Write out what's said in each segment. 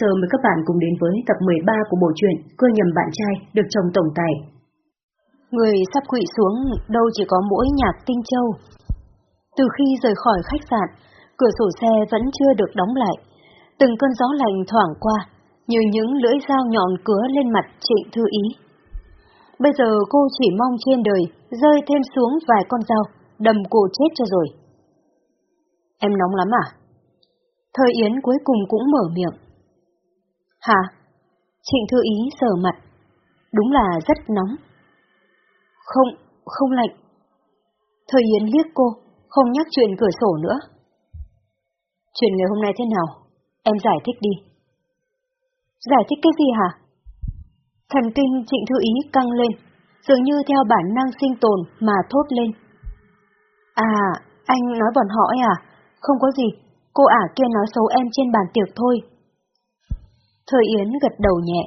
Giờ mời các bạn cùng đến với tập 13 của bộ truyện Cưa nhầm bạn trai được chồng tổng tài. Người sắp quỵ xuống đâu chỉ có mỗi nhạc tinh châu. Từ khi rời khỏi khách sạn, cửa sổ xe vẫn chưa được đóng lại. Từng cơn gió lạnh thoảng qua, như những lưỡi dao nhọn cứa lên mặt trịnh thư ý. Bây giờ cô chỉ mong trên đời rơi thêm xuống vài con dao, đầm cổ chết cho rồi. Em nóng lắm à? Thời Yến cuối cùng cũng mở miệng. Hả? Trịnh Thư Ý sờ mặt. Đúng là rất nóng. Không, không lạnh. Thời Yến liếc cô, không nhắc chuyện cửa sổ nữa. Chuyện ngày hôm nay thế nào? Em giải thích đi. Giải thích cái gì hả? Thần kinh Trịnh Thư Ý căng lên, dường như theo bản năng sinh tồn mà thốt lên. À, anh nói bọn họ ấy à? Không có gì, cô ả kia nói xấu em trên bàn tiệc thôi. Thời Yến gật đầu nhẹ.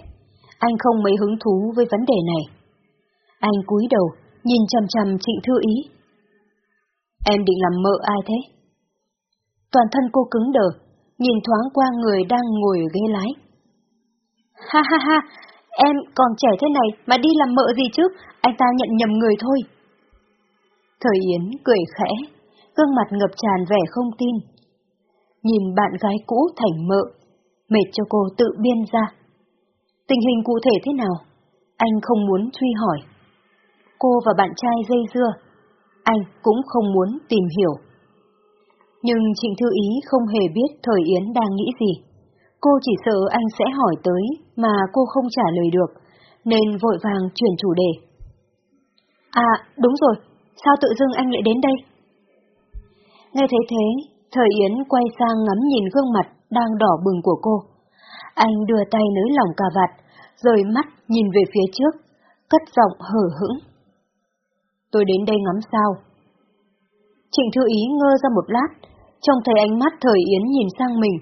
Anh không mấy hứng thú với vấn đề này. Anh cúi đầu, nhìn chầm chầm Trịnh Thư Ý. Em định làm mợ ai thế? Toàn thân cô cứng đờ, nhìn thoáng qua người đang ngồi ở ghế lái. Ha ha ha, em còn trẻ thế này mà đi làm mợ gì chứ, anh ta nhận nhầm người thôi. Thời Yến cười khẽ, gương mặt ngập tràn vẻ không tin. Nhìn bạn gái cũ thành mợ, mệt cho cô tự biên ra. Tình hình cụ thể thế nào? Anh không muốn truy hỏi. Cô và bạn trai dây dưa, anh cũng không muốn tìm hiểu. Nhưng Trịnh Thư Ý không hề biết Thời Yến đang nghĩ gì. Cô chỉ sợ anh sẽ hỏi tới mà cô không trả lời được, nên vội vàng chuyển chủ đề. À, đúng rồi, sao tự dưng anh lại đến đây? Nghe thấy thế, Thời Yến quay sang ngắm nhìn gương mặt đang đỏ bừng của cô. Anh đưa tay nới lỏng cà vạt, rời mắt nhìn về phía trước, cất giọng hở hững. Tôi đến đây ngắm sao. Trịnh Thư Ý ngơ ra một lát, trông thấy ánh mắt Thời Yến nhìn sang mình,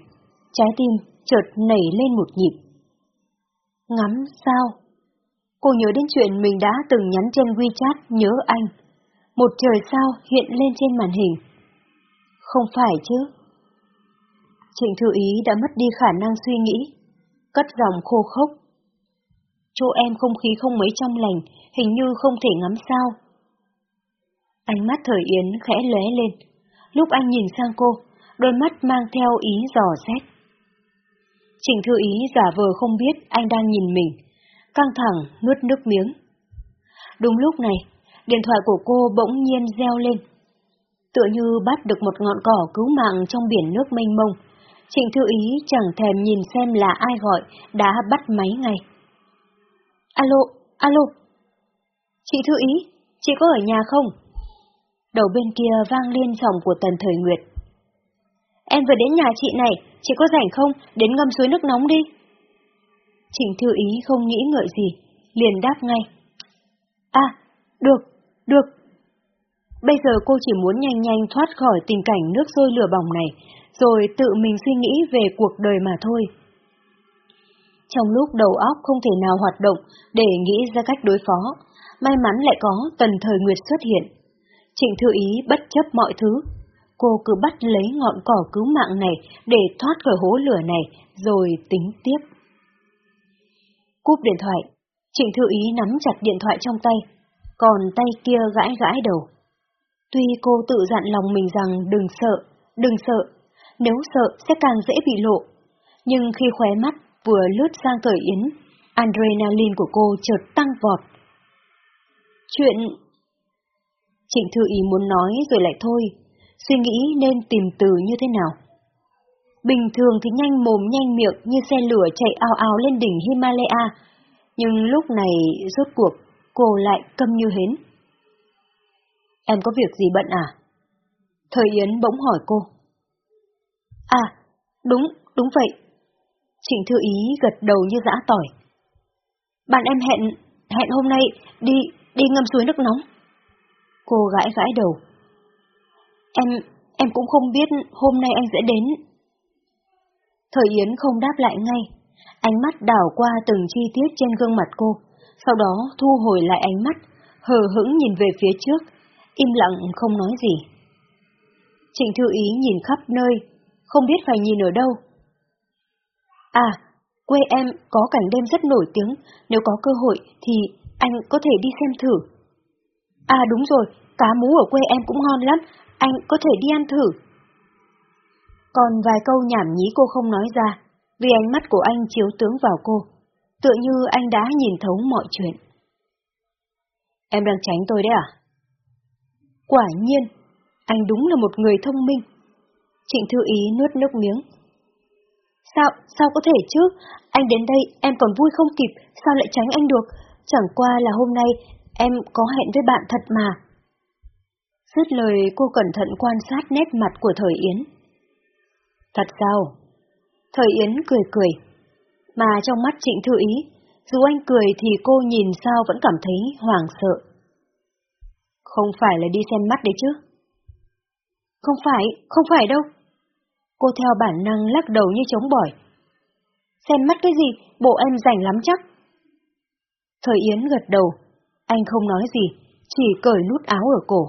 trái tim chợt nảy lên một nhịp. Ngắm sao? Cô nhớ đến chuyện mình đã từng nhắn trên WeChat nhớ anh. Một trời sao hiện lên trên màn hình. Không phải chứ? Trịnh Thư Ý đã mất đi khả năng suy nghĩ, cất giọng khô khốc. Chỗ em không khí không mấy trong lành, hình như không thể ngắm sao. Ánh mắt thời Yến khẽ lóe lên, lúc anh nhìn sang cô, đôi mắt mang theo ý dò xét. Trịnh Thư Ý giả vờ không biết anh đang nhìn mình, căng thẳng nuốt nước miếng. Đúng lúc này, điện thoại của cô bỗng nhiên reo lên. Tựa như bắt được một ngọn cỏ cứu mạng trong biển nước mênh mông, Trịnh Thư Ý chẳng thèm nhìn xem là ai gọi, đã bắt máy ngay. Alo, alo. Chị Thư Ý, chị có ở nhà không? Đầu bên kia vang lên giọng của Tần Thời Nguyệt. Em vừa đến nhà chị này, chị có rảnh không, đến ngâm suối nước nóng đi. Trịnh Thư Ý không nghĩ ngợi gì, liền đáp ngay. À, được, được. Bây giờ cô chỉ muốn nhanh nhanh thoát khỏi tình cảnh nước sôi lửa bỏng này, rồi tự mình suy nghĩ về cuộc đời mà thôi. Trong lúc đầu óc không thể nào hoạt động để nghĩ ra cách đối phó, may mắn lại có Tần Thời Nguyệt xuất hiện. Trịnh Thư Ý bất chấp mọi thứ, cô cứ bắt lấy ngọn cỏ cứu mạng này để thoát khỏi hố lửa này rồi tính tiếp. Cúp điện thoại, Trịnh Thư Ý nắm chặt điện thoại trong tay, còn tay kia gãi gãi đầu. Tuy cô tự dặn lòng mình rằng đừng sợ, đừng sợ, nếu sợ sẽ càng dễ bị lộ. Nhưng khi khóe mắt vừa lướt sang cởi yến, adrenaline của cô chợt tăng vọt. Chuyện... Trịnh Thư Ý muốn nói rồi lại thôi, suy nghĩ nên tìm từ như thế nào. Bình thường thì nhanh mồm nhanh miệng như xe lửa chạy ao ao lên đỉnh Himalaya, nhưng lúc này rốt cuộc cô lại câm như hến. Em có việc gì bận à? Thời Yến bỗng hỏi cô. À, đúng, đúng vậy. Trịnh Thư Ý gật đầu như dã tỏi. Bạn em hẹn, hẹn hôm nay đi, đi ngâm suối nước nóng. Cô gãi gãi đầu. Em, em cũng không biết hôm nay anh sẽ đến. Thời Yến không đáp lại ngay, ánh mắt đảo qua từng chi tiết trên gương mặt cô, sau đó thu hồi lại ánh mắt, hờ hững nhìn về phía trước, im lặng không nói gì. Trịnh Thư Ý nhìn khắp nơi, không biết phải nhìn ở đâu. À, Quê em có cảnh đêm rất nổi tiếng, nếu có cơ hội thì anh có thể đi xem thử. À đúng rồi, cá mú ở quê em cũng ngon lắm, anh có thể đi ăn thử. Còn vài câu nhảm nhí cô không nói ra, vì ánh mắt của anh chiếu tướng vào cô, tựa như anh đã nhìn thấu mọi chuyện. Em đang tránh tôi đấy à? Quả nhiên, anh đúng là một người thông minh. Trịnh Thư Ý nuốt nước miếng. Sao, sao có thể chứ? Anh đến đây em còn vui không kịp, sao lại tránh anh được? Chẳng qua là hôm nay em có hẹn với bạn thật mà. Dứt lời cô cẩn thận quan sát nét mặt của Thời Yến. Thật sao? Thời Yến cười cười. Mà trong mắt Trịnh Thư Ý, dù anh cười thì cô nhìn sao vẫn cảm thấy hoảng sợ. Không phải là đi xem mắt đấy chứ? Không phải, không phải đâu. Cô theo bản năng lắc đầu như chống bỏi. Xem mắt cái gì, bộ em rảnh lắm chắc. Thời Yến gật đầu, anh không nói gì, chỉ cởi nút áo ở cổ.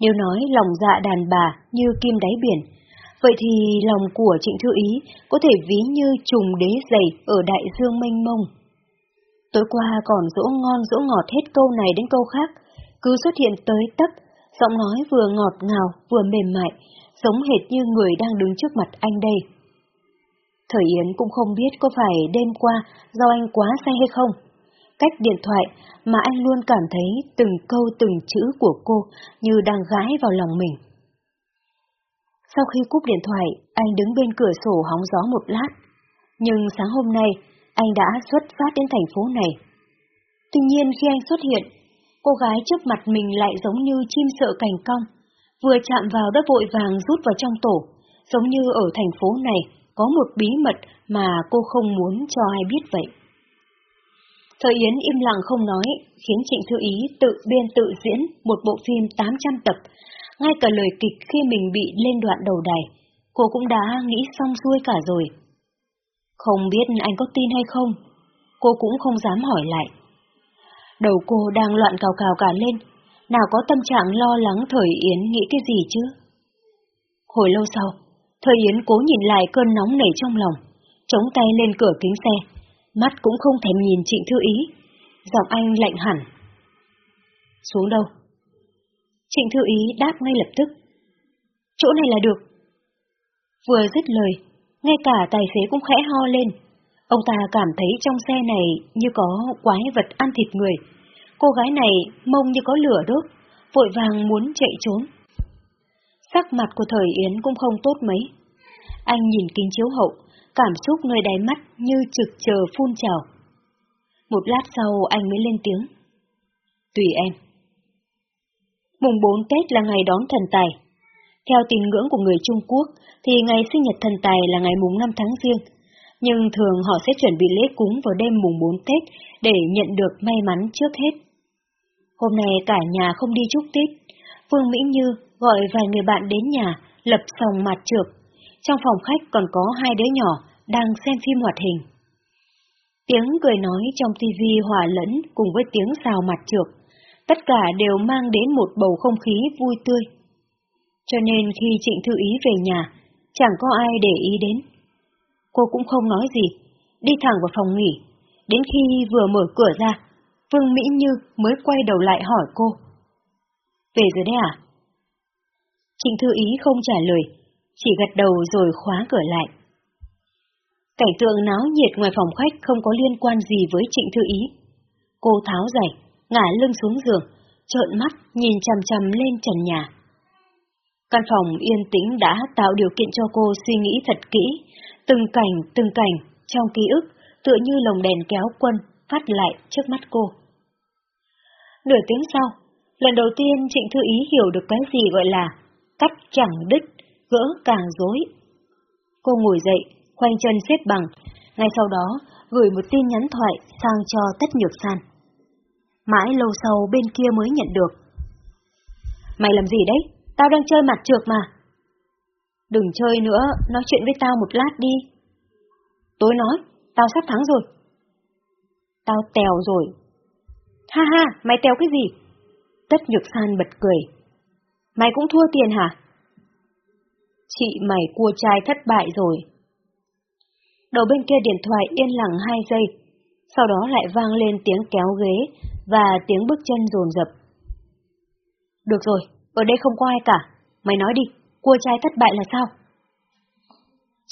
Nếu nói lòng dạ đàn bà như kim đáy biển, vậy thì lòng của Trịnh Thư Ý có thể ví như trùng đế dày ở đại dương mênh mông. Tối qua còn dỗ ngon dỗ ngọt hết câu này đến câu khác, cứ xuất hiện tới tấp, giọng nói vừa ngọt ngào vừa mềm mại, giống hệt như người đang đứng trước mặt anh đây. Thời Yến cũng không biết có phải đêm qua do anh quá say hay không. Cách điện thoại mà anh luôn cảm thấy từng câu từng chữ của cô như đang gãi vào lòng mình. Sau khi cúp điện thoại, anh đứng bên cửa sổ hóng gió một lát. Nhưng sáng hôm nay, anh đã xuất phát đến thành phố này. Tuy nhiên khi anh xuất hiện, cô gái trước mặt mình lại giống như chim sợ cành cong, vừa chạm vào đã vội vàng rút vào trong tổ, giống như ở thành phố này có một bí mật mà cô không muốn cho ai biết vậy. Thời Yến im lặng không nói, khiến Trịnh Thư Ý tự biên tự diễn một bộ phim 800 tập, ngay cả lời kịch khi mình bị lên đoạn đầu đài, cô cũng đã nghĩ xong xuôi cả rồi. Không biết anh có tin hay không, cô cũng không dám hỏi lại. Đầu cô đang loạn cào cào cả lên, nào có tâm trạng lo lắng Thời Yến nghĩ cái gì chứ? Hồi lâu sau, Thời Yến cố nhìn lại cơn nóng nảy trong lòng, chống tay lên cửa kính xe, mắt cũng không thèm nhìn Trịnh Thư Ý, giọng anh lạnh hẳn. Xuống đâu? Trịnh Thư Ý đáp ngay lập tức. Chỗ này là được. Vừa dứt lời, ngay cả tài xế cũng khẽ ho lên. Ông ta cảm thấy trong xe này như có quái vật ăn thịt người. Cô gái này mông như có lửa đốt, vội vàng muốn chạy trốn. Sắc mặt của thời Yến cũng không tốt mấy. Anh nhìn kính chiếu hậu, cảm xúc nơi đáy mắt như trực chờ phun trào. Một lát sau anh mới lên tiếng. Tùy em. Mùng 4 Tết là ngày đón thần tài. Theo tín ngưỡng của người Trung Quốc thì ngày sinh nhật thần tài là ngày mùng 5 tháng riêng, nhưng thường họ sẽ chuẩn bị lễ cúng vào đêm mùng 4 Tết để nhận được may mắn trước hết. Hôm nay cả nhà không đi chúc Tết, Vương Mỹ Như gọi vài người bạn đến nhà, lập sòng mặt trược. Trong phòng khách còn có hai đứa nhỏ đang xem phim hoạt hình. Tiếng cười nói trong tivi hòa lẫn cùng với tiếng xào mặt trược, tất cả đều mang đến một bầu không khí vui tươi. Cho nên khi Trịnh Thư Ý về nhà, chẳng có ai để ý đến. Cô cũng không nói gì, đi thẳng vào phòng nghỉ. Đến khi vừa mở cửa ra, Vương Mỹ Như mới quay đầu lại hỏi cô. Về rồi đấy à? Trịnh Thư Ý không trả lời, chỉ gật đầu rồi khóa cửa lại. Cảnh tượng náo nhiệt ngoài phòng khách không có liên quan gì với Trịnh Thư Ý. Cô tháo giày, ngả lưng xuống giường, trợn mắt nhìn chằm chằm lên trần nhà. Căn phòng yên tĩnh đã tạo điều kiện cho cô suy nghĩ thật kỹ, từng cảnh từng cảnh trong ký ức tựa như lồng đèn kéo quân phát lại trước mắt cô. Nửa tiếng sau, lần đầu tiên Trịnh Thư Ý hiểu được cái gì gọi là cắt chẳng đứt, gỡ càng rối. Cô ngồi dậy, khoanh chân xếp bằng, ngay sau đó gửi một tin nhắn thoại sang cho Tất Nhược San. Mãi lâu sau bên kia mới nhận được. Mày làm gì đấy? Tao đang chơi mặt trượt mà. Đừng chơi nữa, nói chuyện với tao một lát đi. tối nói, tao sắp thắng rồi. Tao tèo rồi. Ha ha, mày tèo cái gì? Tất Nhược San bật cười. Mày cũng thua tiền hả? Chị mày cua trai thất bại rồi. Đầu bên kia điện thoại yên lặng hai giây, sau đó lại vang lên tiếng kéo ghế và tiếng bước chân rồn rập. Được rồi, ở đây không có ai cả. Mày nói đi, cua trai thất bại là sao?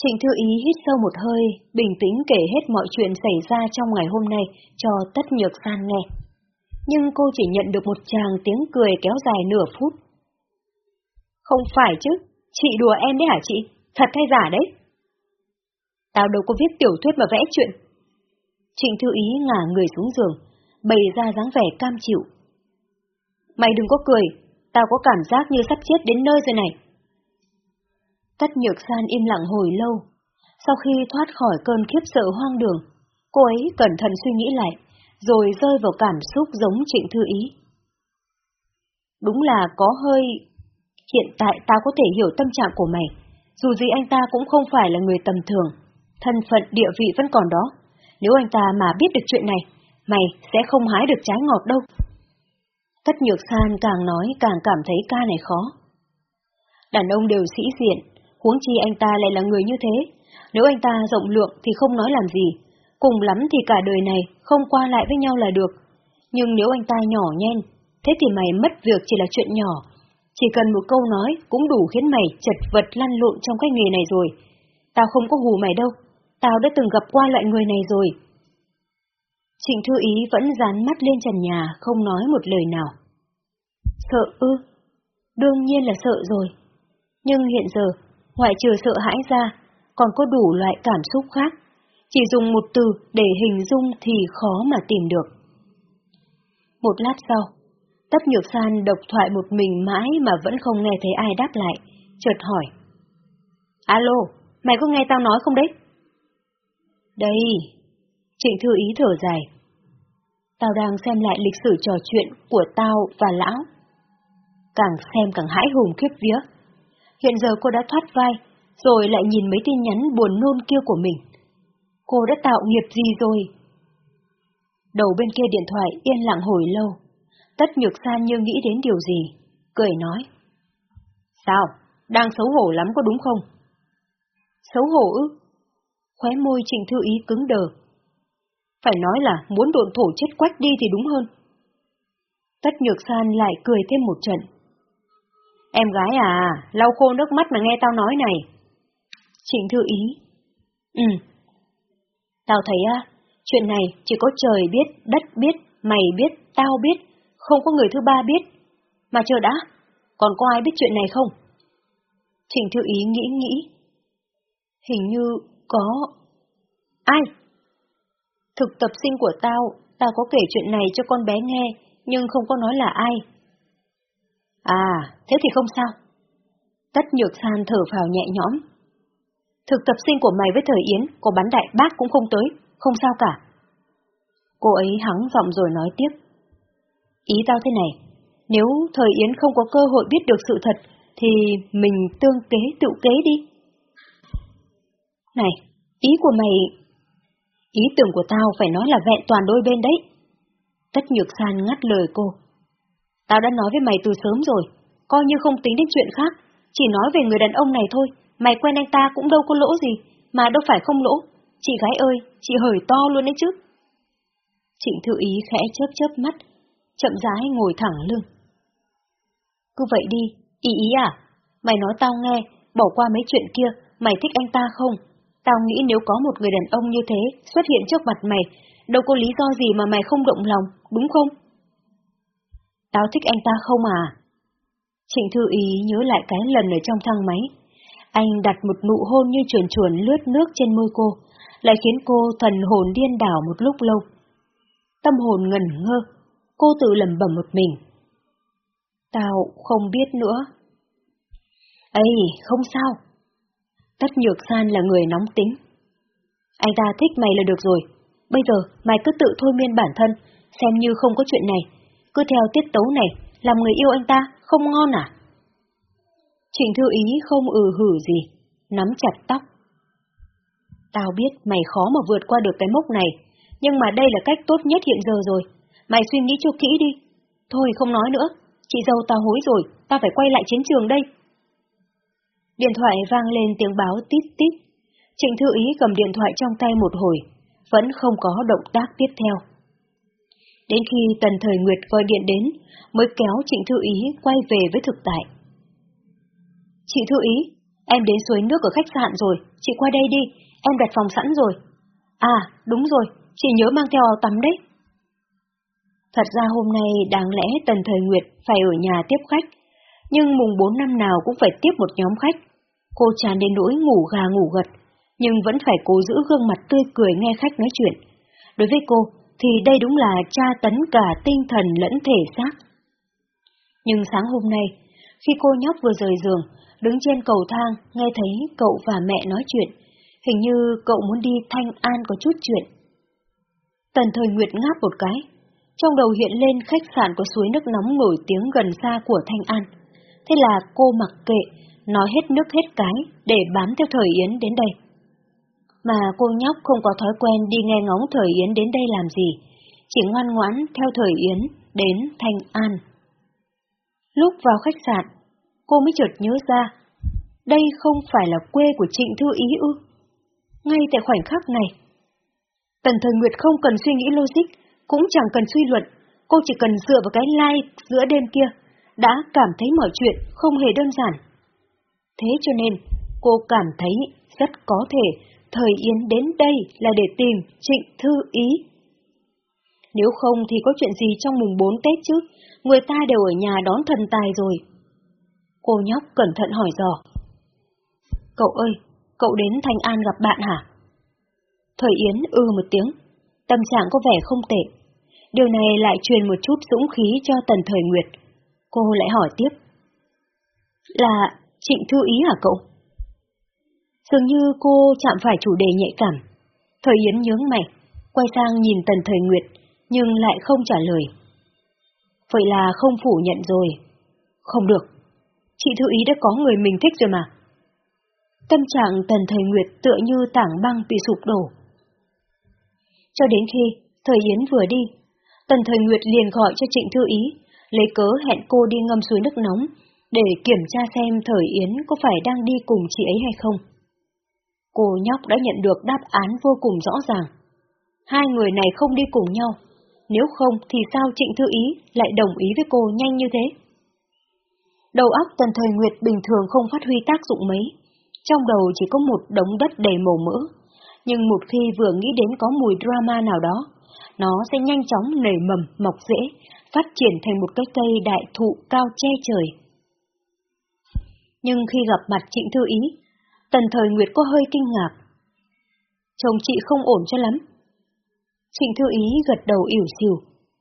Trịnh Thư Ý hít sâu một hơi, bình tĩnh kể hết mọi chuyện xảy ra trong ngày hôm nay cho Tất Nhược San nghe. Nhưng cô chỉ nhận được một tràng tiếng cười kéo dài nửa phút. Không phải chứ, chị đùa em đấy hả chị? Thật hay giả đấy? Tao đâu có viết tiểu thuyết mà vẽ chuyện. Trịnh Thư Ý ngả người xuống giường, bày ra dáng vẻ cam chịu. Mày đừng có cười, tao có cảm giác như sắp chết đến nơi rồi này. Tất nhược san im lặng hồi lâu. Sau khi thoát khỏi cơn khiếp sợ hoang đường, cô ấy cẩn thận suy nghĩ lại, rồi rơi vào cảm xúc giống trịnh thư ý. Đúng là có hơi... Hiện tại tao có thể hiểu tâm trạng của mày, dù gì anh ta cũng không phải là người tầm thường, thân phận địa vị vẫn còn đó. Nếu anh ta mà biết được chuyện này, mày sẽ không hái được trái ngọt đâu. Tất nhược san càng nói càng cảm thấy ca này khó. Đàn ông đều sĩ diện, huống chi anh ta lại là người như thế. Nếu anh ta rộng lượng thì không nói làm gì, cùng lắm thì cả đời này không qua lại với nhau là được. Nhưng nếu anh ta nhỏ nhen, thế thì mày mất việc chỉ là chuyện nhỏ. Chỉ cần một câu nói cũng đủ khiến mày chật vật lăn lộn trong cái nghề này rồi. Tao không có hù mày đâu, tao đã từng gặp qua loại người này rồi. Trịnh Thư Ý vẫn dán mắt lên trần nhà, không nói một lời nào. Sợ ư? Đương nhiên là sợ rồi. Nhưng hiện giờ, ngoại trừ sợ hãi ra, còn có đủ loại cảm xúc khác. Chỉ dùng một từ để hình dung thì khó mà tìm được. Một lát sau, tấp Nhược San độc thoại một mình mãi mà vẫn không nghe thấy ai đáp lại, chợt hỏi. Alo, mày có nghe tao nói không đấy? Đây, Trịnh Thư Ý thở dài. Tao đang xem lại lịch sử trò chuyện của tao và lão. Càng xem càng hãi hùng khiếp vía. Hiện giờ cô đã thoát vai, rồi lại nhìn mấy tin nhắn buồn nôn kia của mình. Cô đã tạo nghiệp gì rồi? Đầu bên kia điện thoại yên lặng hồi lâu. Tất nhược san như nghĩ đến điều gì, cười nói. Sao? Đang xấu hổ lắm có đúng không? Xấu hổ ư? Khóe môi Trịnh Thư Ý cứng đờ. Phải nói là muốn độn thổ chết quách đi thì đúng hơn. Tất Nhược San lại cười thêm một trận. Em gái à, lau khô nước mắt mà nghe tao nói này. Trịnh Thư Ý. Ừ. Tao thấy á, chuyện này chỉ có trời biết, đất biết, mày biết, tao biết, không có người thứ ba biết. Mà chờ đã, còn có ai biết chuyện này không? Trịnh Thư Ý nghĩ nghĩ. Hình như có... Ai? Thực tập sinh của tao, tao có kể chuyện này cho con bé nghe, nhưng không có nói là ai. À, thế thì không sao. Tất nhược san thở vào nhẹ nhõm. Thực tập sinh của mày với thời Yến, có bắn đại bác cũng không tới, không sao cả. Cô ấy hắng giọng rồi nói tiếp. Ý tao thế này, nếu thời Yến không có cơ hội biết được sự thật, thì mình tương kế tự kế đi. Này, ý của mày... Ý tưởng của tao phải nói là vẹn toàn đôi bên đấy. Tất nhược san ngắt lời cô. Tao đã nói với mày từ sớm rồi, coi như không tính đến chuyện khác, chỉ nói về người đàn ông này thôi, mày quen anh ta cũng đâu có lỗ gì, mà đâu phải không lỗ. Chị gái ơi, chị hởi to luôn đấy chứ. Trịnh Thư Ý khẽ chớp chớp mắt, chậm rãi ngồi thẳng lưng. Cứ vậy đi, ý ý à, mày nói tao nghe, bỏ qua mấy chuyện kia, mày thích anh ta không? Tao nghĩ nếu có một người đàn ông như thế xuất hiện trước mặt mày, đâu có lý do gì mà mày không động lòng, đúng không? Tao thích anh ta không à? Trịnh Thư Ý nhớ lại cái lần ở trong thang máy. Anh đặt một nụ hôn như chuồn chuồn lướt nước trên môi cô, lại khiến cô thần hồn điên đảo một lúc lâu. Tâm hồn ngẩn ngơ, cô tự lầm bẩm một mình. Tao không biết nữa. Ây, không sao, Tất Nhược San là người nóng tính. Anh ta thích mày là được rồi. Bây giờ mày cứ tự thôi miên bản thân, xem như không có chuyện này. Cứ theo tiết tấu này, làm người yêu anh ta không ngon à? Trịnh Thư Ý không ừ hử gì, nắm chặt tóc. Tao biết mày khó mà vượt qua được cái mốc này, nhưng mà đây là cách tốt nhất hiện giờ rồi. Mày suy nghĩ cho kỹ đi. Thôi không nói nữa, chị dâu tao hối rồi, tao phải quay lại chiến trường đây. Điện thoại vang lên tiếng báo tít tít. Trịnh Thư Ý cầm điện thoại trong tay một hồi, vẫn không có động tác tiếp theo. Đến khi Tần Thời Nguyệt gọi điện đến, mới kéo Trịnh Thư Ý quay về với thực tại. Chị Thư Ý, em đến suối nước ở khách sạn rồi, chị qua đây đi, em đặt phòng sẵn rồi. À, đúng rồi, chị nhớ mang theo áo tắm đấy. Thật ra hôm nay đáng lẽ Tần Thời Nguyệt phải ở nhà tiếp khách, nhưng mùng 4 năm nào cũng phải tiếp một nhóm khách. Cô chán đến nỗi ngủ gà ngủ gật, nhưng vẫn phải cố giữ gương mặt tươi cười nghe khách nói chuyện. Đối với cô, thì đây đúng là tra tấn cả tinh thần lẫn thể xác. Nhưng sáng hôm nay, khi cô nhóc vừa rời giường, đứng trên cầu thang, nghe thấy cậu và mẹ nói chuyện, hình như cậu muốn đi Thanh An có chút chuyện. Tần thời Nguyệt ngáp một cái, trong đầu hiện lên khách sạn có suối nước nóng nổi tiếng gần xa của Thanh An. Thế là cô mặc kệ, nói hết nước hết cái để bám theo thời Yến đến đây. Mà cô nhóc không có thói quen đi nghe ngóng thời Yến đến đây làm gì, chỉ ngoan ngoãn theo thời Yến đến Thanh An. Lúc vào khách sạn, cô mới chợt nhớ ra, đây không phải là quê của Trịnh Thư Ý ư. Ngay tại khoảnh khắc này, Tần Thời Nguyệt không cần suy nghĩ logic, cũng chẳng cần suy luận, cô chỉ cần dựa vào cái like giữa đêm kia, đã cảm thấy mọi chuyện không hề đơn giản. Thế cho nên, cô cảm thấy rất có thể thời Yến đến đây là để tìm Trịnh Thư Ý. Nếu không thì có chuyện gì trong mùng 4 Tết chứ, người ta đều ở nhà đón thần tài rồi. Cô nhóc cẩn thận hỏi dò. Cậu ơi, cậu đến Thanh An gặp bạn hả? Thời Yến ư một tiếng, tâm trạng có vẻ không tệ. Điều này lại truyền một chút dũng khí cho Tần Thời Nguyệt. Cô lại hỏi tiếp. Là Trịnh Thư Ý hả cậu? Dường như cô chạm phải chủ đề nhạy cảm. Thời Yến nhướng mày, quay sang nhìn Tần Thời Nguyệt, nhưng lại không trả lời. Vậy là không phủ nhận rồi. Không được. Chị Thư Ý đã có người mình thích rồi mà. Tâm trạng Tần Thời Nguyệt tựa như tảng băng bị sụp đổ. Cho đến khi Thời Yến vừa đi, Tần Thời Nguyệt liền gọi cho Trịnh Thư Ý, lấy cớ hẹn cô đi ngâm suối nước nóng, để kiểm tra xem Thời Yến có phải đang đi cùng chị ấy hay không. Cô nhóc đã nhận được đáp án vô cùng rõ ràng. Hai người này không đi cùng nhau, nếu không thì sao Trịnh Thư Ý lại đồng ý với cô nhanh như thế? Đầu óc Tần Thời Nguyệt bình thường không phát huy tác dụng mấy, trong đầu chỉ có một đống đất đầy màu mỡ, nhưng một khi vừa nghĩ đến có mùi drama nào đó, nó sẽ nhanh chóng nảy mầm, mọc rễ, phát triển thành một cái cây đại thụ cao che trời. Nhưng khi gặp mặt Trịnh Thư Ý, Tần Thời Nguyệt có hơi kinh ngạc. Chồng chị không ổn cho lắm. Trịnh Thư Ý gật đầu ỉu xìu,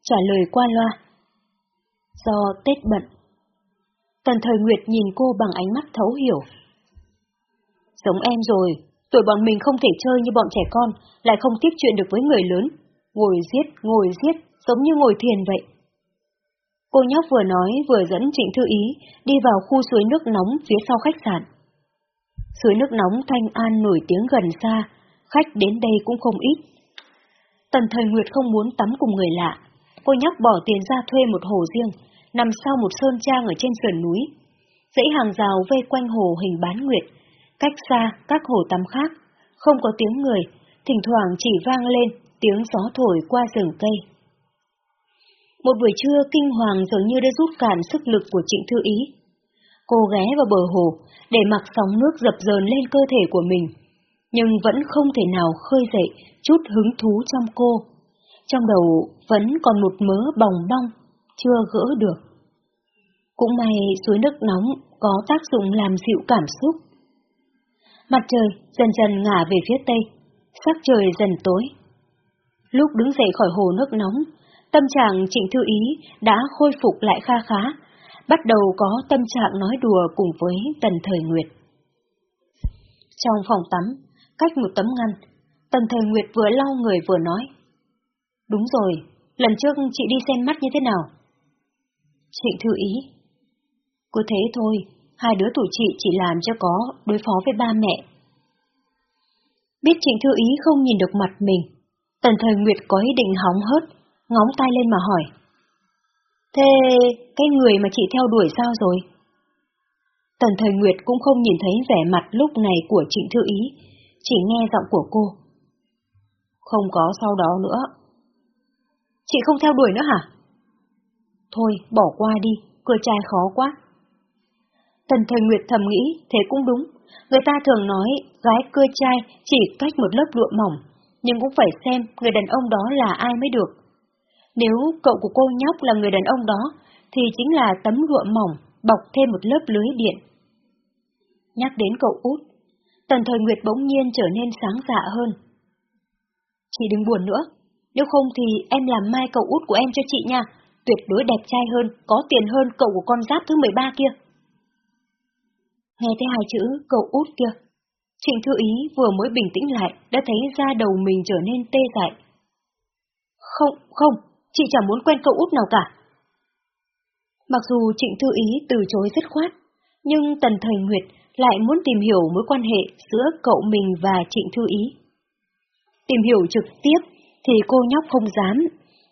trả lời qua loa. Do Tết bận. Tần Thời Nguyệt nhìn cô bằng ánh mắt thấu hiểu. Giống em rồi, tuổi bọn mình không thể chơi như bọn trẻ con, lại không tiếp chuyện được với người lớn. Ngồi giết, ngồi giết, giống như ngồi thiền vậy. Cô nhóc vừa nói vừa dẫn Trịnh Thư Ý đi vào khu suối nước nóng phía sau khách sạn. Suối nước nóng Thanh An nổi tiếng gần xa, khách đến đây cũng không ít. Tần Thời Nguyệt không muốn tắm cùng người lạ, cô nhắc bỏ tiền ra thuê một hồ riêng, nằm sau một sơn trang ở trên sườn núi. Dãy hàng rào vây quanh hồ hình bán nguyệt, cách xa các hồ tắm khác, không có tiếng người, thỉnh thoảng chỉ vang lên tiếng gió thổi qua rừng cây. Một buổi trưa kinh hoàng dường như đã rút cạn sức lực của Trịnh Thư Ý. Cô ghé vào bờ hồ để mặc sóng nước dập dờn lên cơ thể của mình, nhưng vẫn không thể nào khơi dậy chút hứng thú trong cô. Trong đầu vẫn còn một mớ bòng bong, chưa gỡ được. Cũng may suối nước nóng có tác dụng làm dịu cảm xúc. Mặt trời dần dần ngả về phía tây, sắc trời dần tối. Lúc đứng dậy khỏi hồ nước nóng, tâm trạng Trịnh Thư Ý đã khôi phục lại kha khá, bắt đầu có tâm trạng nói đùa cùng với Tần Thời Nguyệt. Trong phòng tắm, cách một tấm ngăn, Tần Thời Nguyệt vừa lau người vừa nói. Đúng rồi, lần trước chị đi xem mắt như thế nào? Trịnh Thư Ý. Cứ thế thôi, hai đứa tụi chị chỉ làm cho có đối phó với ba mẹ. Biết Trịnh Thư Ý không nhìn được mặt mình, Tần Thời Nguyệt có ý định hóng hớt, ngóng tay lên mà hỏi. Thế cái người mà chị theo đuổi sao rồi? Tần Thời Nguyệt cũng không nhìn thấy vẻ mặt lúc này của Trịnh Thư Ý, chỉ nghe giọng của cô. Không có sau đó nữa. Chị không theo đuổi nữa hả? Thôi, bỏ qua đi, cửa trai khó quá. Tần Thời Nguyệt thầm nghĩ, thế cũng đúng. Người ta thường nói gái cưa trai chỉ cách một lớp lụa mỏng, nhưng cũng phải xem người đàn ông đó là ai mới được. Nếu cậu của cô nhóc là người đàn ông đó, thì chính là tấm lụa mỏng bọc thêm một lớp lưới điện. Nhắc đến cậu út, Tần Thời Nguyệt bỗng nhiên trở nên sáng dạ hơn. Chị đừng buồn nữa, nếu không thì em làm mai cậu út của em cho chị nha, tuyệt đối đẹp trai hơn, có tiền hơn cậu của con giáp thứ 13 kia. Nghe thấy hai chữ cậu út kia, Trịnh Thư Ý vừa mới bình tĩnh lại đã thấy da đầu mình trở nên tê dại. Không, không, chị chẳng muốn quen cậu út nào cả. Mặc dù Trịnh Thư Ý từ chối dứt khoát, nhưng Tần Thời Nguyệt lại muốn tìm hiểu mối quan hệ giữa cậu mình và Trịnh Thư Ý. Tìm hiểu trực tiếp thì cô nhóc không dám,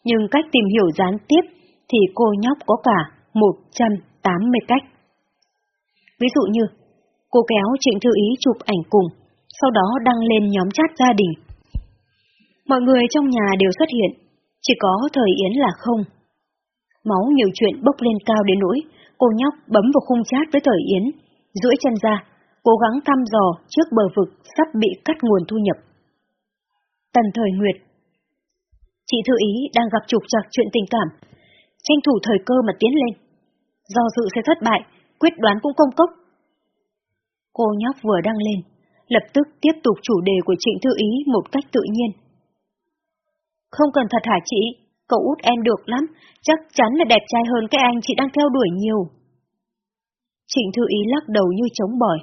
nhưng cách tìm hiểu gián tiếp thì cô nhóc có cả 180 cách. Ví dụ như, cô kéo Trịnh Thư Ý chụp ảnh cùng, sau đó đăng lên nhóm chat gia đình. Mọi người trong nhà đều xuất hiện, chỉ có thời Yến là không. Máu nhiều chuyện bốc lên cao đến nỗi, cô nhóc bấm vào khung chat với thời Yến, duỗi chân ra, cố gắng thăm dò trước bờ vực sắp bị cắt nguồn thu nhập. Tần thời Nguyệt Chị Thư Ý đang gặp trục trặc chuyện tình cảm, tranh thủ thời cơ mà tiến lên. Do dự sẽ thất bại, quyết đoán cũng công cốc. Cô nhóc vừa đăng lên, lập tức tiếp tục chủ đề của Trịnh Thư Ý một cách tự nhiên. Không cần thật hả chị, cậu út em được lắm, chắc chắn là đẹp trai hơn cái anh chị đang theo đuổi nhiều. Trịnh Thư Ý lắc đầu như chống bỏi,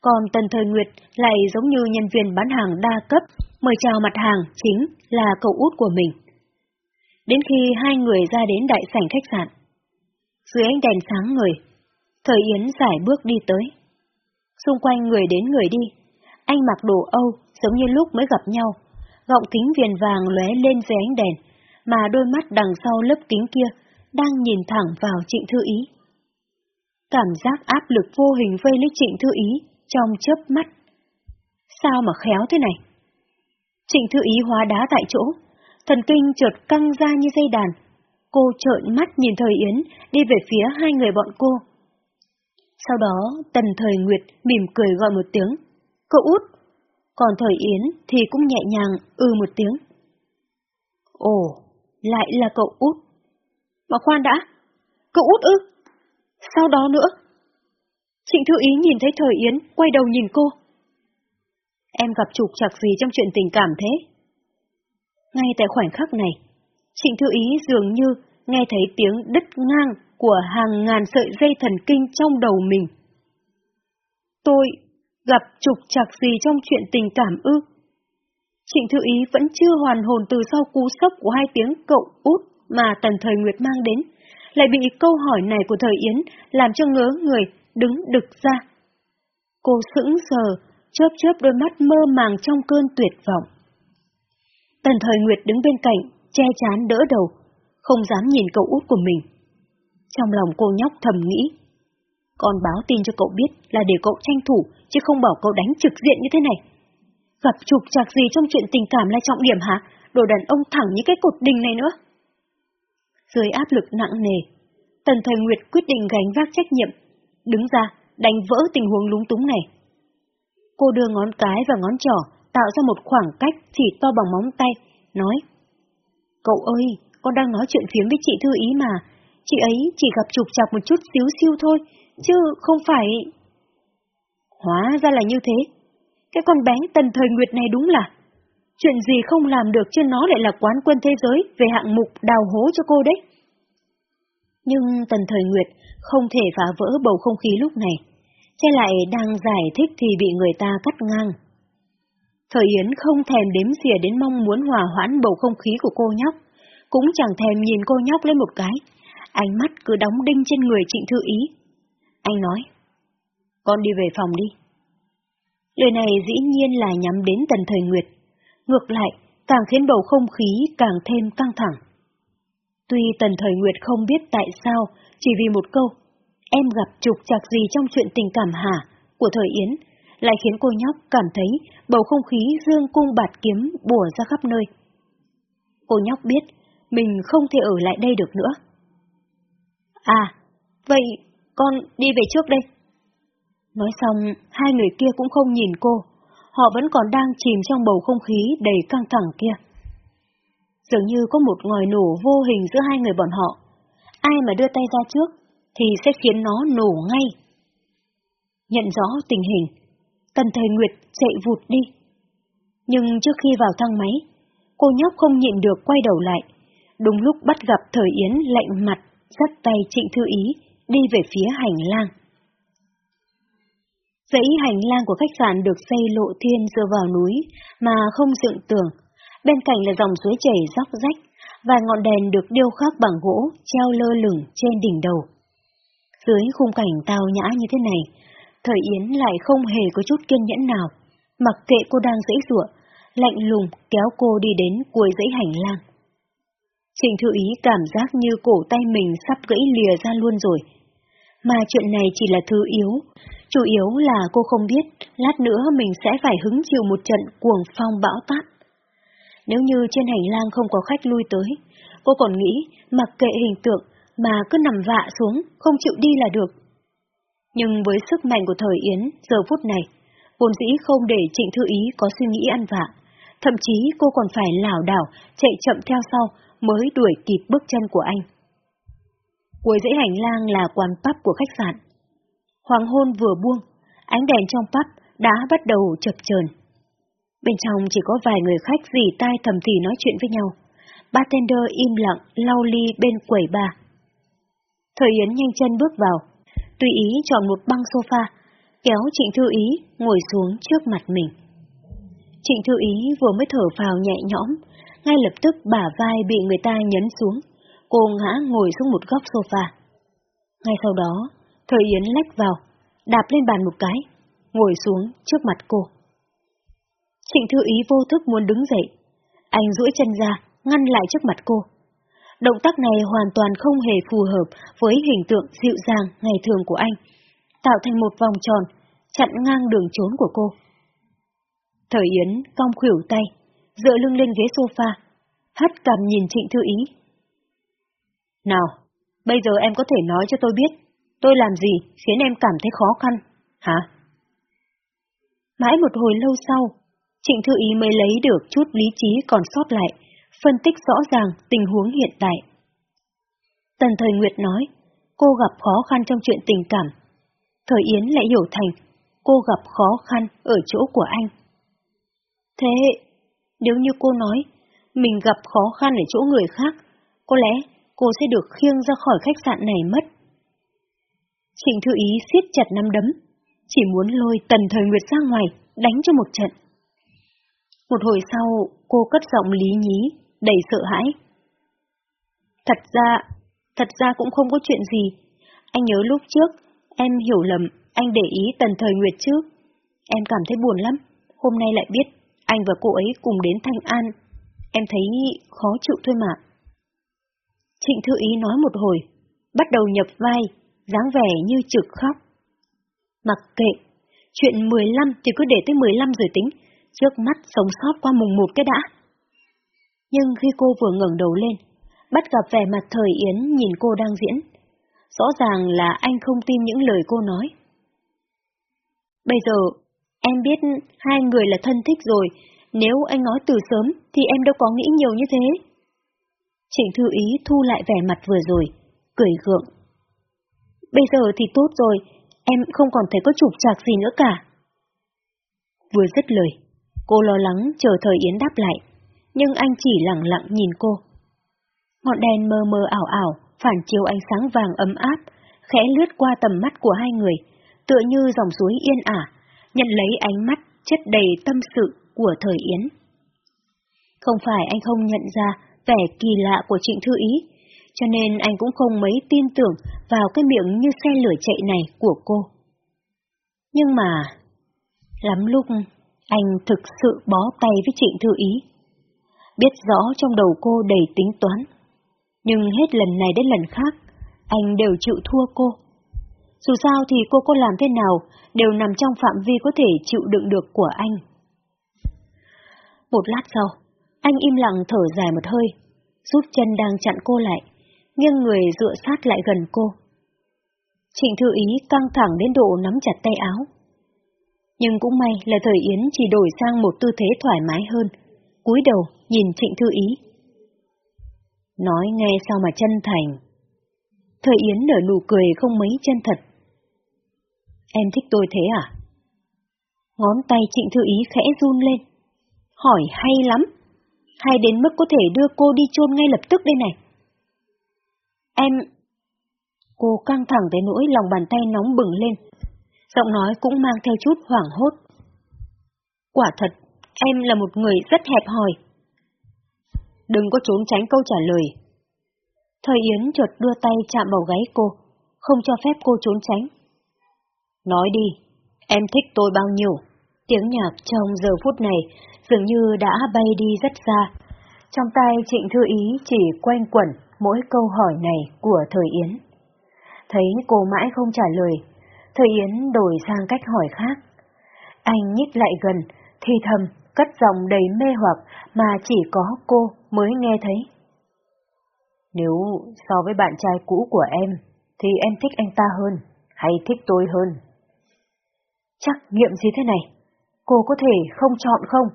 còn Tần Thời Nguyệt lại giống như nhân viên bán hàng đa cấp, mời chào mặt hàng chính là cậu út của mình. Đến khi hai người ra đến đại sảnh khách sạn, dưới ánh đèn sáng người, Thời Yến giải bước đi tới. Xung quanh người đến người đi, anh mặc đồ Âu giống như lúc mới gặp nhau, gọng kính viền vàng lóe lên dưới ánh đèn, mà đôi mắt đằng sau lớp kính kia đang nhìn thẳng vào Trịnh Thư Ý. Cảm giác áp lực vô hình vây lấy Trịnh Thư Ý trong chớp mắt. Sao mà khéo thế này? Trịnh Thư Ý hóa đá tại chỗ, thần kinh chợt căng ra như dây đàn. Cô trợn mắt nhìn Thời Yến đi về phía hai người bọn cô. Sau đó, Tần Thời Nguyệt mỉm cười gọi một tiếng, cậu út. Còn Thời Yến thì cũng nhẹ nhàng ư ừ một tiếng. Ồ, lại là cậu út. Mà khoan đã, cậu út ư? Sau đó nữa? Trịnh Thư Ý nhìn thấy Thời Yến, quay đầu nhìn cô. Em gặp trục trặc gì trong chuyện tình cảm thế? Ngay tại khoảnh khắc này, Trịnh Thư Ý dường như nghe thấy tiếng đứt ngang của hàng ngàn sợi dây thần kinh trong đầu mình. Tôi gặp trục trặc gì trong chuyện tình cảm ư? Trịnh Thư Ý vẫn chưa hoàn hồn từ sau cú sốc của hai tiếng cậu út mà Tần Thời Nguyệt mang đến, lại bị câu hỏi này của Thời Yến làm cho ngớ người, đứng đực ra. Cô sững sờ, chớp chớp đôi mắt mơ màng trong cơn tuyệt vọng. Tần Thời Nguyệt đứng bên cạnh, che chán đỡ đầu, không dám nhìn cậu út của mình. Trong lòng cô nhóc thầm nghĩ, con báo tin cho cậu biết là để cậu tranh thủ, chứ không bảo cậu đánh trực diện như thế này. Gặp trục trặc gì trong chuyện tình cảm là trọng điểm hả? Đồ đàn ông thẳng như cái cột đình này nữa. Dưới áp lực nặng nề, Tần Thời Nguyệt quyết định gánh vác trách nhiệm, đứng ra, đánh vỡ tình huống lúng túng này. Cô đưa ngón cái và ngón trỏ, tạo ra một khoảng cách chỉ to bằng móng tay, nói. Cậu ơi, con đang nói chuyện phiếm với chị Thư Ý mà, chị ấy chỉ gặp trục trặc một chút xíu siêu thôi, chứ không phải... Hóa ra là như thế. Cái con bé Tần Thời Nguyệt này đúng là... Chuyện gì không làm được chứ nó lại là quán quân thế giới về hạng mục đào hố cho cô đấy. Nhưng Tần Thời Nguyệt không thể phá vỡ bầu không khí lúc này, che lại đang giải thích thì bị người ta cắt ngang. Thời Yến không thèm đếm xỉa đến mong muốn hòa hoãn bầu không khí của cô nhóc, cũng chẳng thèm nhìn cô nhóc lên một cái, ánh mắt cứ đóng đinh trên người Trịnh Thư Ý. Anh nói, con đi về phòng đi. Lời này dĩ nhiên là nhắm đến Tần Thời Nguyệt, ngược lại càng khiến bầu không khí càng thêm căng thẳng. Tuy Tần Thời Nguyệt không biết tại sao, chỉ vì một câu, em gặp trục trặc gì trong chuyện tình cảm hả, của Thời Yến, lại khiến cô nhóc cảm thấy bầu không khí dương cung bạt kiếm bùa ra khắp nơi. Cô nhóc biết mình không thể ở lại đây được nữa. À, vậy con đi về trước đây. Nói xong, hai người kia cũng không nhìn cô, họ vẫn còn đang chìm trong bầu không khí đầy căng thẳng kia. Dường như có một ngòi nổ vô hình giữa hai người bọn họ. Ai mà đưa tay ra trước, thì sẽ khiến nó nổ ngay. Nhận rõ tình hình, Tần Thời Nguyệt chạy vụt đi. Nhưng trước khi vào thang máy, cô nhóc không nhịn được quay đầu lại. Đúng lúc bắt gặp Thời Yến lạnh mặt, dắt tay Trịnh Thư Ý, đi về phía hành lang. Dãy hành lang của khách sạn được xây lộ thiên dựa vào núi mà không dựng tường. Bên cạnh là dòng suối chảy róc rách, và ngọn đèn được điêu khắc bằng gỗ treo lơ lửng trên đỉnh đầu. Dưới khung cảnh tao nhã như thế này, Thời Yến lại không hề có chút kiên nhẫn nào, mặc kệ cô đang dãy ruộng, lạnh lùng kéo cô đi đến cuối dãy hành lang. Trình Thư Ý cảm giác như cổ tay mình sắp gãy lìa ra luôn rồi. Mà chuyện này chỉ là thứ yếu, chủ yếu là cô không biết lát nữa mình sẽ phải hứng chịu một trận cuồng phong bão táp. Nếu như trên hành lang không có khách lui tới, cô còn nghĩ mặc kệ hình tượng mà cứ nằm vạ xuống, không chịu đi là được. Nhưng với sức mạnh của thời Yến giờ phút này, vốn dĩ không để Trịnh Thư Ý có suy nghĩ ăn vạ, thậm chí cô còn phải lảo đảo chạy chậm theo sau mới đuổi kịp bước chân của anh. Cuối dãy hành lang là quán pub của khách sạn. Hoàng hôn vừa buông, ánh đèn trong pub đã bắt đầu chập chờn. Bên trong chỉ có vài người khách dì tai thầm thì nói chuyện với nhau. Bartender im lặng lau ly bên quầy bar. Thời Yến nhanh chân bước vào, tùy ý chọn một băng sofa, kéo Trịnh Thư Ý ngồi xuống trước mặt mình. Trịnh Thư Ý vừa mới thở phào nhẹ nhõm, ngay lập tức bả vai bị người ta nhấn xuống, cô ngã ngồi xuống một góc sofa. Ngay sau đó, Thời Yến lách vào, đạp lên bàn một cái, ngồi xuống trước mặt cô. Trịnh Thư Ý vô thức muốn đứng dậy. Anh duỗi chân ra, ngăn lại trước mặt cô. Động tác này hoàn toàn không hề phù hợp với hình tượng dịu dàng ngày thường của anh, tạo thành một vòng tròn, chặn ngang đường trốn của cô. Thời Yến cong khuỷu tay, dựa lưng lên ghế sofa, hất cằm nhìn Trịnh Thư Ý. Nào, bây giờ em có thể nói cho tôi biết, tôi làm gì khiến em cảm thấy khó khăn, hả? Mãi một hồi lâu sau, Trịnh Thư Ý mới lấy được chút lý trí còn sót lại, phân tích rõ ràng tình huống hiện tại. Tần Thời Nguyệt nói, cô gặp khó khăn trong chuyện tình cảm. Thời Yến lại hiểu thành, cô gặp khó khăn ở chỗ của anh. Thế, nếu như cô nói, mình gặp khó khăn ở chỗ người khác, có lẽ cô sẽ được khiêng ra khỏi khách sạn này mất. Trịnh Thư Ý siết chặt nắm đấm, chỉ muốn lôi Tần Thời Nguyệt ra ngoài, đánh cho một trận. Một hồi sau, cô cất giọng lý nhí, đầy sợ hãi. Thật ra, thật ra cũng không có chuyện gì. Anh nhớ lúc trước, em hiểu lầm, anh để ý tần thời Nguyệt chứ. Em cảm thấy buồn lắm, hôm nay lại biết anh và cô ấy cùng đến Thanh An. Em thấy khó chịu thôi mà. Trịnh Thư Ý nói một hồi, bắt đầu nhập vai, dáng vẻ như trực khóc. Mặc kệ, chuyện 15 thì cứ để tới 15 rồi tính, trước mắt sống sót qua mùng một cái đã. Nhưng khi cô vừa ngẩng đầu lên, bắt gặp vẻ mặt thời Yến nhìn cô đang diễn, rõ ràng là anh không tin những lời cô nói. Bây giờ, em biết hai người là thân thích rồi, nếu anh nói từ sớm thì em đâu có nghĩ nhiều như thế. Trịnh Thư Ý thu lại vẻ mặt vừa rồi, cười gượng. Bây giờ thì tốt rồi, em không còn thấy có trục chạc gì nữa cả. Vừa dứt lời, Cô lo lắng chờ thời Yến đáp lại, nhưng anh chỉ lặng lặng nhìn cô. Ngọn đèn mơ mơ ảo ảo, phản chiếu ánh sáng vàng ấm áp, khẽ lướt qua tầm mắt của hai người, tựa như dòng suối yên ả, nhận lấy ánh mắt chất đầy tâm sự của thời Yến. Không phải anh không nhận ra vẻ kỳ lạ của Trịnh Thư Ý, cho nên anh cũng không mấy tin tưởng vào cái miệng như xe lửa chạy này của cô. Nhưng mà, lắm lúc anh thực sự bó tay với Trịnh Thư Ý. Biết rõ trong đầu cô đầy tính toán. Nhưng hết lần này đến lần khác, anh đều chịu thua cô. Dù sao thì cô có làm thế nào đều nằm trong phạm vi có thể chịu đựng được của anh. Một lát sau, anh im lặng thở dài một hơi, rút chân đang chặn cô lại, nghiêng người dựa sát lại gần cô. Trịnh Thư Ý căng thẳng đến độ nắm chặt tay áo. Nhưng cũng may là thời Yến chỉ đổi sang một tư thế thoải mái hơn, cúi đầu nhìn Trịnh Thư Ý. Nói nghe sao mà chân thành. Thời Yến nở nụ cười không mấy chân thật. Em thích tôi thế à? Ngón tay Trịnh Thư Ý khẽ run lên. Hỏi hay lắm. Hay đến mức có thể đưa cô đi chôn ngay lập tức đây này. Em... Cô căng thẳng tới nỗi lòng bàn tay nóng bừng lên. Giọng nói cũng mang theo chút hoảng hốt. Quả thật, em là một người rất hẹp hòi. Đừng có trốn tránh câu trả lời. Thời Yến chợt đưa tay chạm vào gáy cô, không cho phép cô trốn tránh. Nói đi, em thích tôi bao nhiêu? Tiếng nhạc trong giờ phút này dường như đã bay đi rất xa. Trong tay Trịnh Thư Ý chỉ quanh quẩn mỗi câu hỏi này của Thời Yến. Thấy cô mãi không trả lời, Thời Yến đổi sang cách hỏi khác. Anh nhích lại gần, thì thầm, cất giọng đầy mê hoặc mà chỉ có cô mới nghe thấy. Nếu so với bạn trai cũ của em, thì em thích anh ta hơn, hay thích tôi hơn? Chắc nghiệm gì thế này? Cô có thể không chọn không?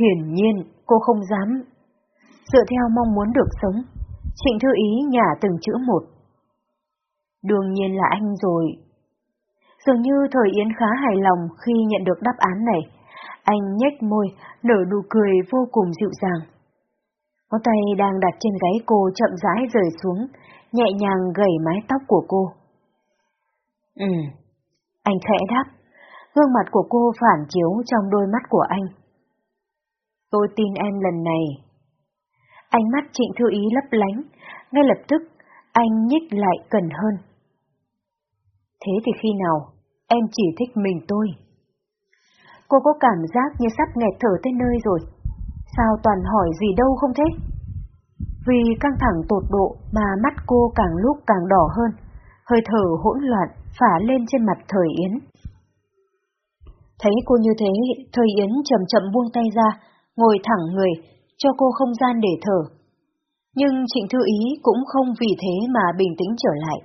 Hiển nhiên, cô không dám. Dựa theo mong muốn được sống, Trịnh Thư Ý nhả từng chữ một. Đương nhiên là anh rồi. Dường như Thời Yến khá hài lòng khi nhận được đáp án này. Anh nhếch môi, nở nụ cười vô cùng dịu dàng. Ngón tay đang đặt trên gáy cô chậm rãi rời xuống, nhẹ nhàng gẩy mái tóc của cô. Ừ, anh khẽ đáp, gương mặt của cô phản chiếu trong đôi mắt của anh. Tôi tin em lần này. Ánh mắt trịnh thư ý lấp lánh, ngay lập tức anh nhích lại gần hơn. Thế thì khi nào em chỉ thích mình tôi? Cô có cảm giác như sắp nghẹt thở tới nơi rồi. Sao toàn hỏi gì đâu không thế? Vì căng thẳng tột độ mà mắt cô càng lúc càng đỏ hơn, hơi thở hỗn loạn phả lên trên mặt Thời Yến. Thấy cô như thế, Thời Yến chậm chậm buông tay ra, ngồi thẳng người, cho cô không gian để thở. Nhưng Trịnh Thư Ý cũng không vì thế mà bình tĩnh trở lại.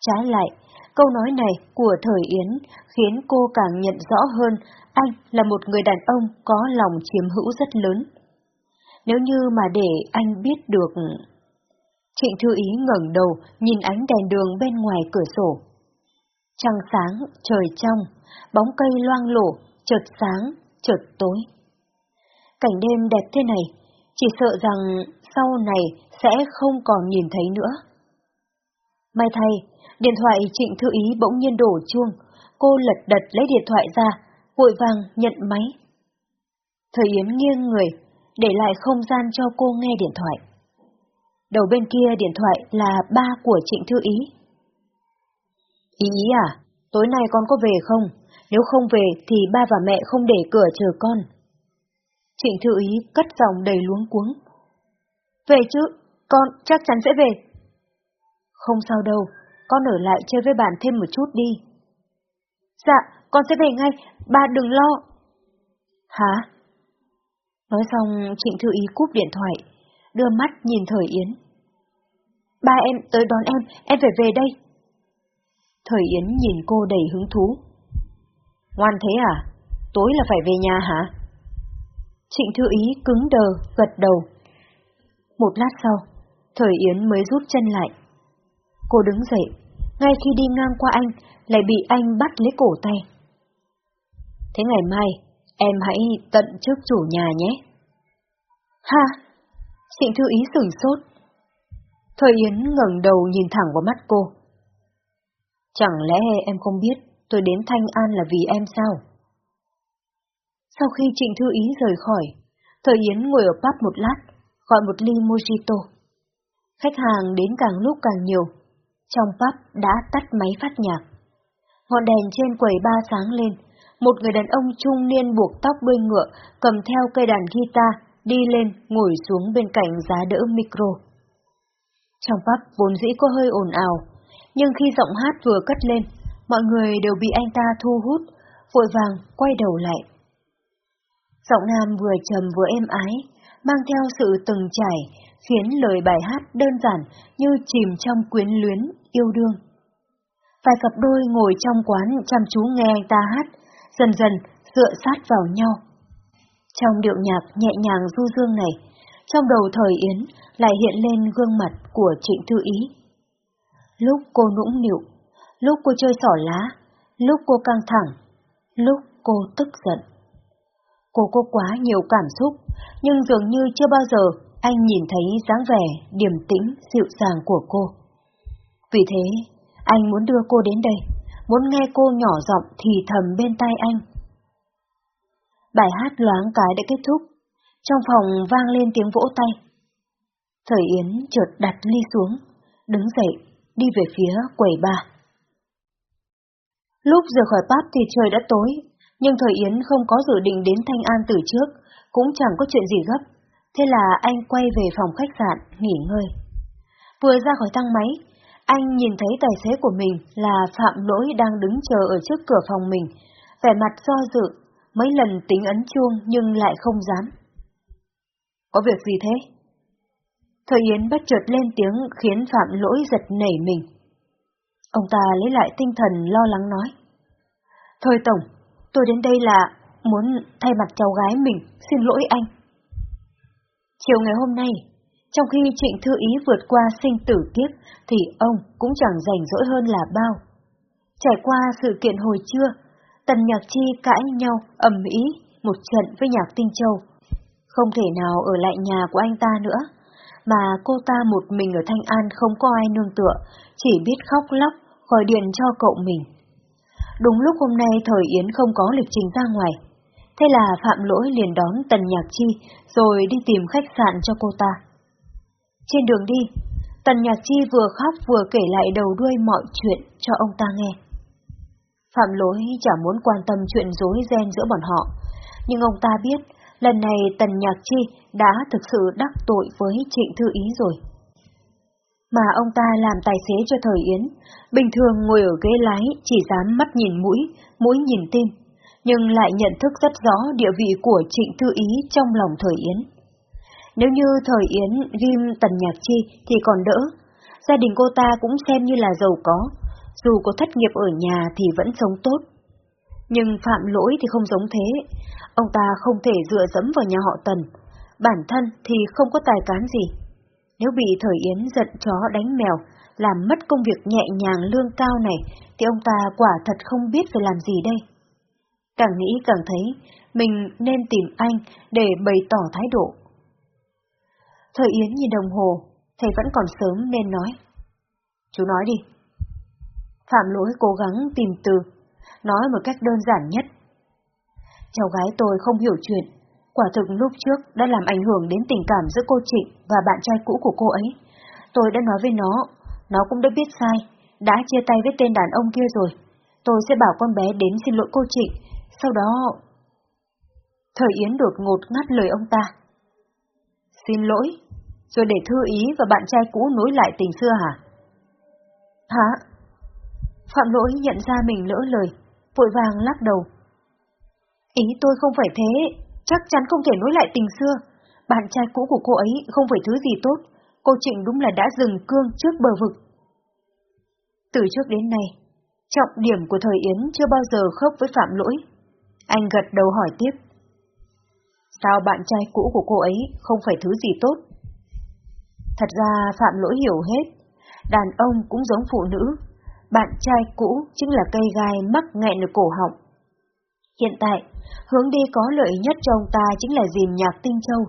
Trái lại, câu nói này của Thời Yến khiến cô càng nhận rõ hơn anh là một người đàn ông có lòng chiếm hữu rất lớn. Nếu như mà để anh biết được... Trịnh Thư Ý ngẩng đầu nhìn ánh đèn đường bên ngoài cửa sổ. Trăng sáng, trời trong, bóng cây loang lổ, chợt sáng, chợt tối. Cảnh đêm đẹp thế này, chỉ sợ rằng sau này sẽ không còn nhìn thấy nữa. May thay, điện thoại Trịnh Thư Ý bỗng nhiên đổ chuông, cô lật đật lấy điện thoại ra, vội vàng nhận máy. Thời Yến nghiêng người, để lại không gian cho cô nghe điện thoại. Đầu bên kia điện thoại là ba của Trịnh Thư Ý. Ý ý à, tối nay con có về không? Nếu không về thì ba và mẹ không để cửa chờ con. Trịnh Thư Ý cất giọng đầy luống cuống. Về chứ, con chắc chắn sẽ về. Không sao đâu, con ở lại chơi với bạn thêm một chút đi. Dạ, con sẽ về ngay, ba đừng lo. Hả? Nói xong, Trịnh Thư Ý cúp điện thoại, đưa mắt nhìn Thời Yến. Ba em tới đón em, em phải về đây. Thời Yến nhìn cô đầy hứng thú. Ngoan thế à? Tối là phải về nhà hả? Trịnh Thư Ý cứng đờ, gật đầu. Một lát sau, Thời Yến mới rút chân lại. Cô đứng dậy, ngay khi đi ngang qua anh, lại bị anh bắt lấy cổ tay. Thế ngày mai, em hãy tận trước chủ nhà nhé. Ha! Trịnh Thư Ý sửng sốt. Thời Yến ngẩng đầu nhìn thẳng vào mắt cô. Chẳng lẽ em không biết tôi đến Thanh An là vì em sao? Sau khi Trịnh Thư Ý rời khỏi, Thời Yến ngồi ở pub một lát, gọi một ly mojito. Khách hàng đến càng lúc càng nhiều. Trong pub đã tắt máy phát nhạc. Ngọn đèn trên quầy ba sáng lên, một người đàn ông trung niên buộc tóc đuôi ngựa, cầm theo cây đàn guitar, đi lên, ngồi xuống bên cạnh giá đỡ micro. Trong pub vốn dĩ có hơi ồn ào, nhưng khi giọng hát vừa cất lên, mọi người đều bị anh ta thu hút, vội vàng quay đầu lại. Giọng nam vừa trầm vừa êm ái, mang theo sự từng trải, khiến lời bài hát đơn giản như chìm trong quyến luyến, yêu đương. Vài cặp đôi ngồi trong quán chăm chú nghe anh ta hát, dần dần dựa sát vào nhau. Trong điệu nhạc nhẹ nhàng du dương này, trong đầu thời Yến lại hiện lên gương mặt của Trịnh Thư Ý. Lúc cô nũng nịu, lúc cô chơi xỏ lá, lúc cô căng thẳng, lúc cô tức giận. Cô có quá nhiều cảm xúc, nhưng dường như chưa bao giờ anh nhìn thấy dáng vẻ điềm tĩnh, dịu dàng của cô. Vì thế, anh muốn đưa cô đến đây, muốn nghe cô nhỏ giọng thì thầm bên tai anh. Bài hát loáng cái đã kết thúc, trong phòng vang lên tiếng vỗ tay. Thời Yến chợt đặt ly xuống, đứng dậy, đi về phía quầy ba. Lúc rời khỏi pub thì trời đã tối, nhưng Thời Yến không có dự định đến Thanh An từ trước, cũng chẳng có chuyện gì gấp, thế là anh quay về phòng khách sạn, nghỉ ngơi. Vừa ra khỏi thang máy, anh nhìn thấy tài xế của mình là Phạm Lỗi đang đứng chờ ở trước cửa phòng mình, vẻ mặt do dự, mấy lần tính ấn chuông nhưng lại không dám. Có việc gì thế? Thời Yến bất chợt lên tiếng khiến Phạm Lỗi giật nảy mình. Ông ta lấy lại tinh thần lo lắng nói. Thôi Tổng, tôi đến đây là muốn thay mặt cháu gái mình, xin lỗi anh. Chiều ngày hôm nay, trong khi Trịnh Thư Ý vượt qua sinh tử kiếp, thì ông cũng chẳng rảnh rỗi hơn là bao. Trải qua sự kiện hồi trưa, Tần Nhạc Chi cãi nhau ầm ĩ một trận với Nhạc Tinh Châu. Không thể nào ở lại nhà của anh ta nữa, mà cô ta một mình ở Thanh An không có ai nương tựa, chỉ biết khóc lóc, gọi điện cho cậu mình. Đúng lúc hôm nay thời Yến không có lịch trình ra ngoài, thế là Phạm Lỗi liền đón Tần Nhạc Chi rồi đi tìm khách sạn cho cô ta. Trên đường đi, Tần Nhạc Chi vừa khóc vừa kể lại đầu đuôi mọi chuyện cho ông ta nghe. Phạm Lỗi chẳng muốn quan tâm chuyện dối ren giữa bọn họ, nhưng ông ta biết lần này Tần Nhạc Chi đã thực sự đắc tội với Trịnh Thư Ý rồi. Mà ông ta làm tài xế cho Thời Yến, bình thường ngồi ở ghế lái chỉ dám mắt nhìn mũi, mũi nhìn tim, nhưng lại nhận thức rất rõ địa vị của Trịnh Thư Ý trong lòng Thời Yến. Nếu như Thời Yến ghim Tần Nhạc Chi thì còn đỡ, gia đình cô ta cũng xem như là giàu có, dù có thất nghiệp ở nhà thì vẫn sống tốt. Nhưng phạm lỗi thì không giống thế, ông ta không thể dựa dẫm vào nhà họ Tần, bản thân thì không có tài cán gì. Nếu bị Thời Yến giận chó đánh mèo, làm mất công việc nhẹ nhàng lương cao này, thì ông ta quả thật không biết phải làm gì đây. Càng nghĩ càng thấy mình nên tìm anh để bày tỏ thái độ. Thời Yến nhìn đồng hồ, thầy vẫn còn sớm nên nói. Chú nói đi. Phạm lỗi cố gắng tìm từ, nói một cách đơn giản nhất. Cháu gái tôi không hiểu chuyện, quả thực lúc trước đã làm ảnh hưởng đến tình cảm giữa cô Trịnh và bạn trai cũ của cô ấy. Tôi đã nói với nó, nó cũng đã biết sai, đã chia tay với tên đàn ông kia rồi. Tôi sẽ bảo con bé đến xin lỗi cô Trịnh, sau đó... Thời Yến đột ngột ngắt lời ông ta. Xin lỗi, rồi để Thư Ý và bạn trai cũ nối lại tình xưa hả? Hả? Phạm lỗi nhận ra mình lỡ lời, vội vàng lắc đầu. Ý tôi không phải thế, chắc chắn không thể nối lại tình xưa. Bạn trai cũ của cô ấy không phải thứ gì tốt, cô Trịnh đúng là đã dừng cương trước bờ vực. Từ trước đến nay, trọng điểm của thời Yến chưa bao giờ khớp với Phạm Lỗi. Anh gật đầu hỏi tiếp. Sao bạn trai cũ của cô ấy không phải thứ gì tốt? Thật ra Phạm Lỗi hiểu hết, đàn ông cũng giống phụ nữ, bạn trai cũ chính là cây gai mắc nghẹn ở cổ họng. Hiện tại, hướng đi có lợi nhất cho ông ta chính là dìm nhạc tinh châu.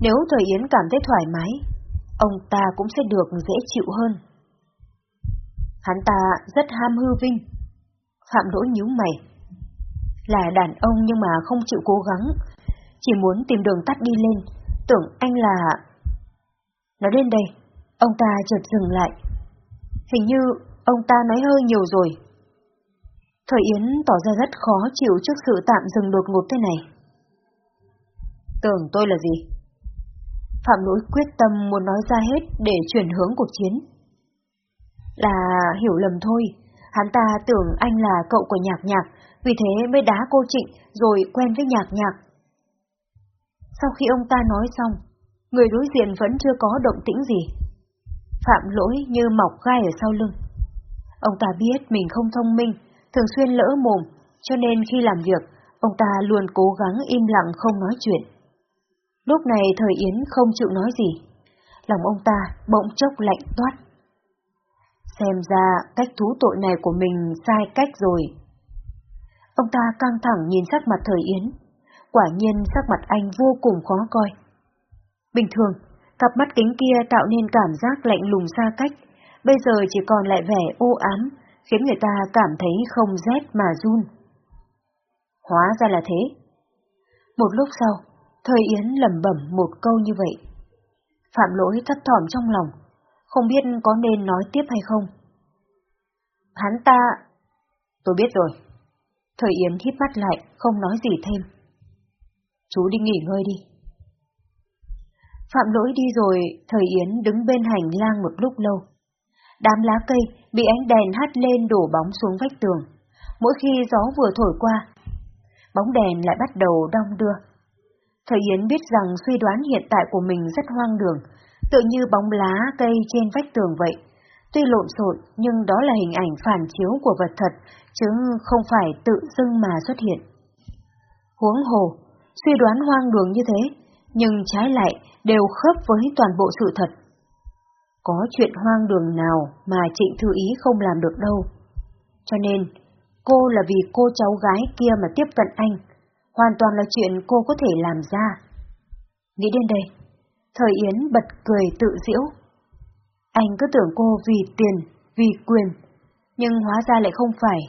Nếu Thời Yến cảm thấy thoải mái, ông ta cũng sẽ được dễ chịu hơn. Hắn ta rất ham hư vinh. Phạm Đỗ nhíu mày. Là đàn ông nhưng mà không chịu cố gắng, chỉ muốn tìm đường tắt đi lên, tưởng anh là... Nói lên đây, ông ta chợt dừng lại. Hình như ông ta nói hơi nhiều rồi. Thời Yến tỏ ra rất khó chịu trước sự tạm dừng đột ngột thế này. Tưởng tôi là gì? Phạm Lỗi quyết tâm muốn nói ra hết để chuyển hướng cuộc chiến. Là hiểu lầm thôi, hắn ta tưởng anh là cậu của nhạc nhạc, vì thế mới đá cô Trịnh rồi quen với nhạc nhạc. Sau khi ông ta nói xong, người đối diện vẫn chưa có động tĩnh gì. Phạm lỗi như mọc gai ở sau lưng. Ông ta biết mình không thông minh, thường xuyên lỡ mồm, cho nên khi làm việc, ông ta luôn cố gắng im lặng không nói chuyện. Lúc này thời Yến không chịu nói gì. Lòng ông ta bỗng chốc lạnh toát. Xem ra cách thú tội này của mình sai cách rồi. Ông ta căng thẳng nhìn sắc mặt thời Yến. Quả nhiên sắc mặt anh vô cùng khó coi. Bình thường, cặp mắt kính kia tạo nên cảm giác lạnh lùng xa cách, bây giờ chỉ còn lại vẻ ô ám, khiến người ta cảm thấy không rét mà run. Hóa ra là thế. Một lúc sau, thời Yến lẩm bẩm một câu như vậy. Phạm lỗi thất thỏm trong lòng, không biết có nên nói tiếp hay không. Hắn ta... Tôi biết rồi. Thời Yến hít mắt lại, không nói gì thêm. Chú đi nghỉ ngơi đi. Phạm lỗi đi rồi, thời Yến đứng bên hành lang một lúc lâu. Đám lá cây bị ánh đèn hắt lên đổ bóng xuống vách tường. Mỗi khi gió vừa thổi qua, bóng đèn lại bắt đầu đong đưa. Thời Yến biết rằng suy đoán hiện tại của mình rất hoang đường, tự như bóng lá cây trên vách tường vậy. Tuy lộn xộn nhưng đó là hình ảnh phản chiếu của vật thật, chứ không phải tự dưng mà xuất hiện. Huống hồ, suy đoán hoang đường như thế, nhưng trái lại đều khớp với toàn bộ sự thật. Có chuyện hoang đường nào mà Trịnh Thư Ý không làm được đâu. Cho nên, cô là vì cô cháu gái kia mà tiếp cận anh, hoàn toàn là chuyện cô có thể làm ra. Nghĩ đến đây, thời Yến bật cười tự diễu. Anh cứ tưởng cô vì tiền, vì quyền, nhưng hóa ra lại không phải.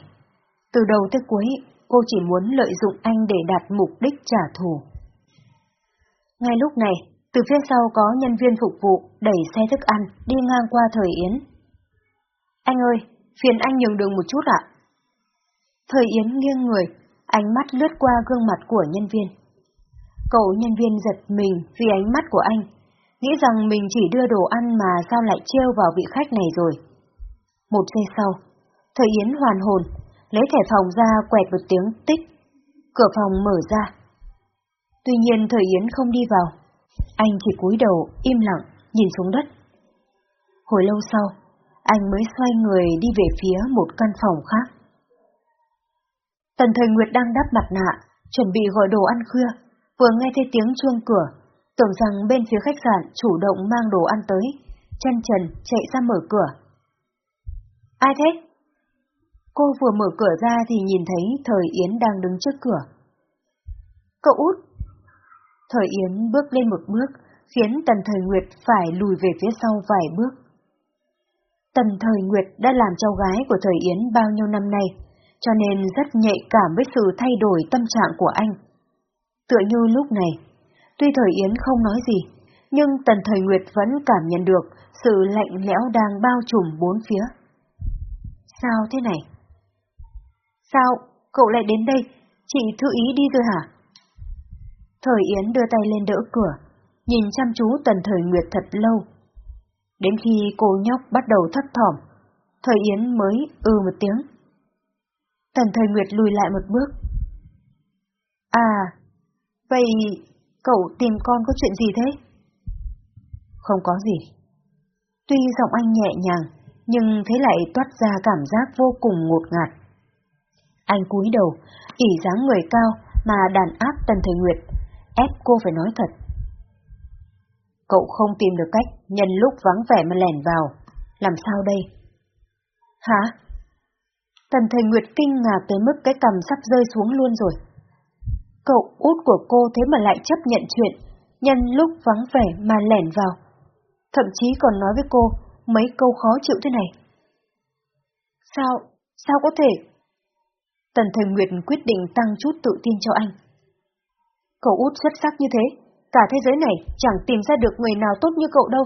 Từ đầu tới cuối, cô chỉ muốn lợi dụng anh để đạt mục đích trả thù. Ngay lúc này, từ phía sau có nhân viên phục vụ đẩy xe thức ăn đi ngang qua thời Yến. Anh ơi, phiền anh nhường đường một chút ạ. Thời Yến nghiêng người, ánh mắt lướt qua gương mặt của nhân viên. Cậu nhân viên giật mình vì ánh mắt của anh, nghĩ rằng mình chỉ đưa đồ ăn mà sao lại treo vào vị khách này rồi. Một giây sau, thời Yến hoàn hồn, lấy thẻ phòng ra quẹt một tiếng tích. Cửa phòng mở ra. Tuy nhiên thời Yến không đi vào. Anh chỉ cúi đầu, im lặng, nhìn xuống đất. Hồi lâu sau, anh mới xoay người đi về phía một căn phòng khác. Tần Thời Nguyệt đang đắp mặt nạ, chuẩn bị gọi đồ ăn khuya, vừa nghe thấy tiếng chuông cửa, tưởng rằng bên phía khách sạn chủ động mang đồ ăn tới, chân trần chạy ra mở cửa. Ai thế? Cô vừa mở cửa ra thì nhìn thấy Thời Yến đang đứng trước cửa. Cậu út! Thời Yến bước lên một bước, khiến Tần Thời Nguyệt phải lùi về phía sau vài bước. Tần Thời Nguyệt đã làm cháu gái của Thời Yến bao nhiêu năm nay, cho nên rất nhạy cảm với sự thay đổi tâm trạng của anh. Tựa như lúc này, tuy Thời Yến không nói gì, nhưng Tần Thời Nguyệt vẫn cảm nhận được sự lạnh lẽo đang bao trùm bốn phía. Sao thế này? Sao, cậu lại đến đây? Chị Thư Ý đi rồi hả? Thời Yến đưa tay lên đỡ cửa, nhìn chăm chú Tần Thời Nguyệt thật lâu. Đến khi cô nhóc bắt đầu thất thỏm, Thời Yến mới ư ừ một tiếng. Tần Thời Nguyệt lùi lại một bước. À, vậy cậu tìm con có chuyện gì thế? Không có gì. Tuy giọng anh nhẹ nhàng, nhưng thế lại toát ra cảm giác vô cùng ngột ngạt. Anh cúi đầu, ỉ dáng người cao mà đàn áp Tần Thời Nguyệt, ép cô phải nói thật. Cậu không tìm được cách nhân lúc vắng vẻ mà lẻn vào, làm sao đây? Hả? Tần Thầy Nguyệt kinh ngạc tới mức cái cầm sắp rơi xuống luôn rồi. Cậu út của cô thế mà lại chấp nhận chuyện, nhân lúc vắng vẻ mà lẻn vào. Thậm chí còn nói với cô mấy câu khó chịu thế này. Sao, sao có thể? Tần Thầy Nguyệt quyết định tăng chút tự tin cho anh. Cậu út xuất sắc như thế, cả thế giới này chẳng tìm ra được người nào tốt như cậu đâu.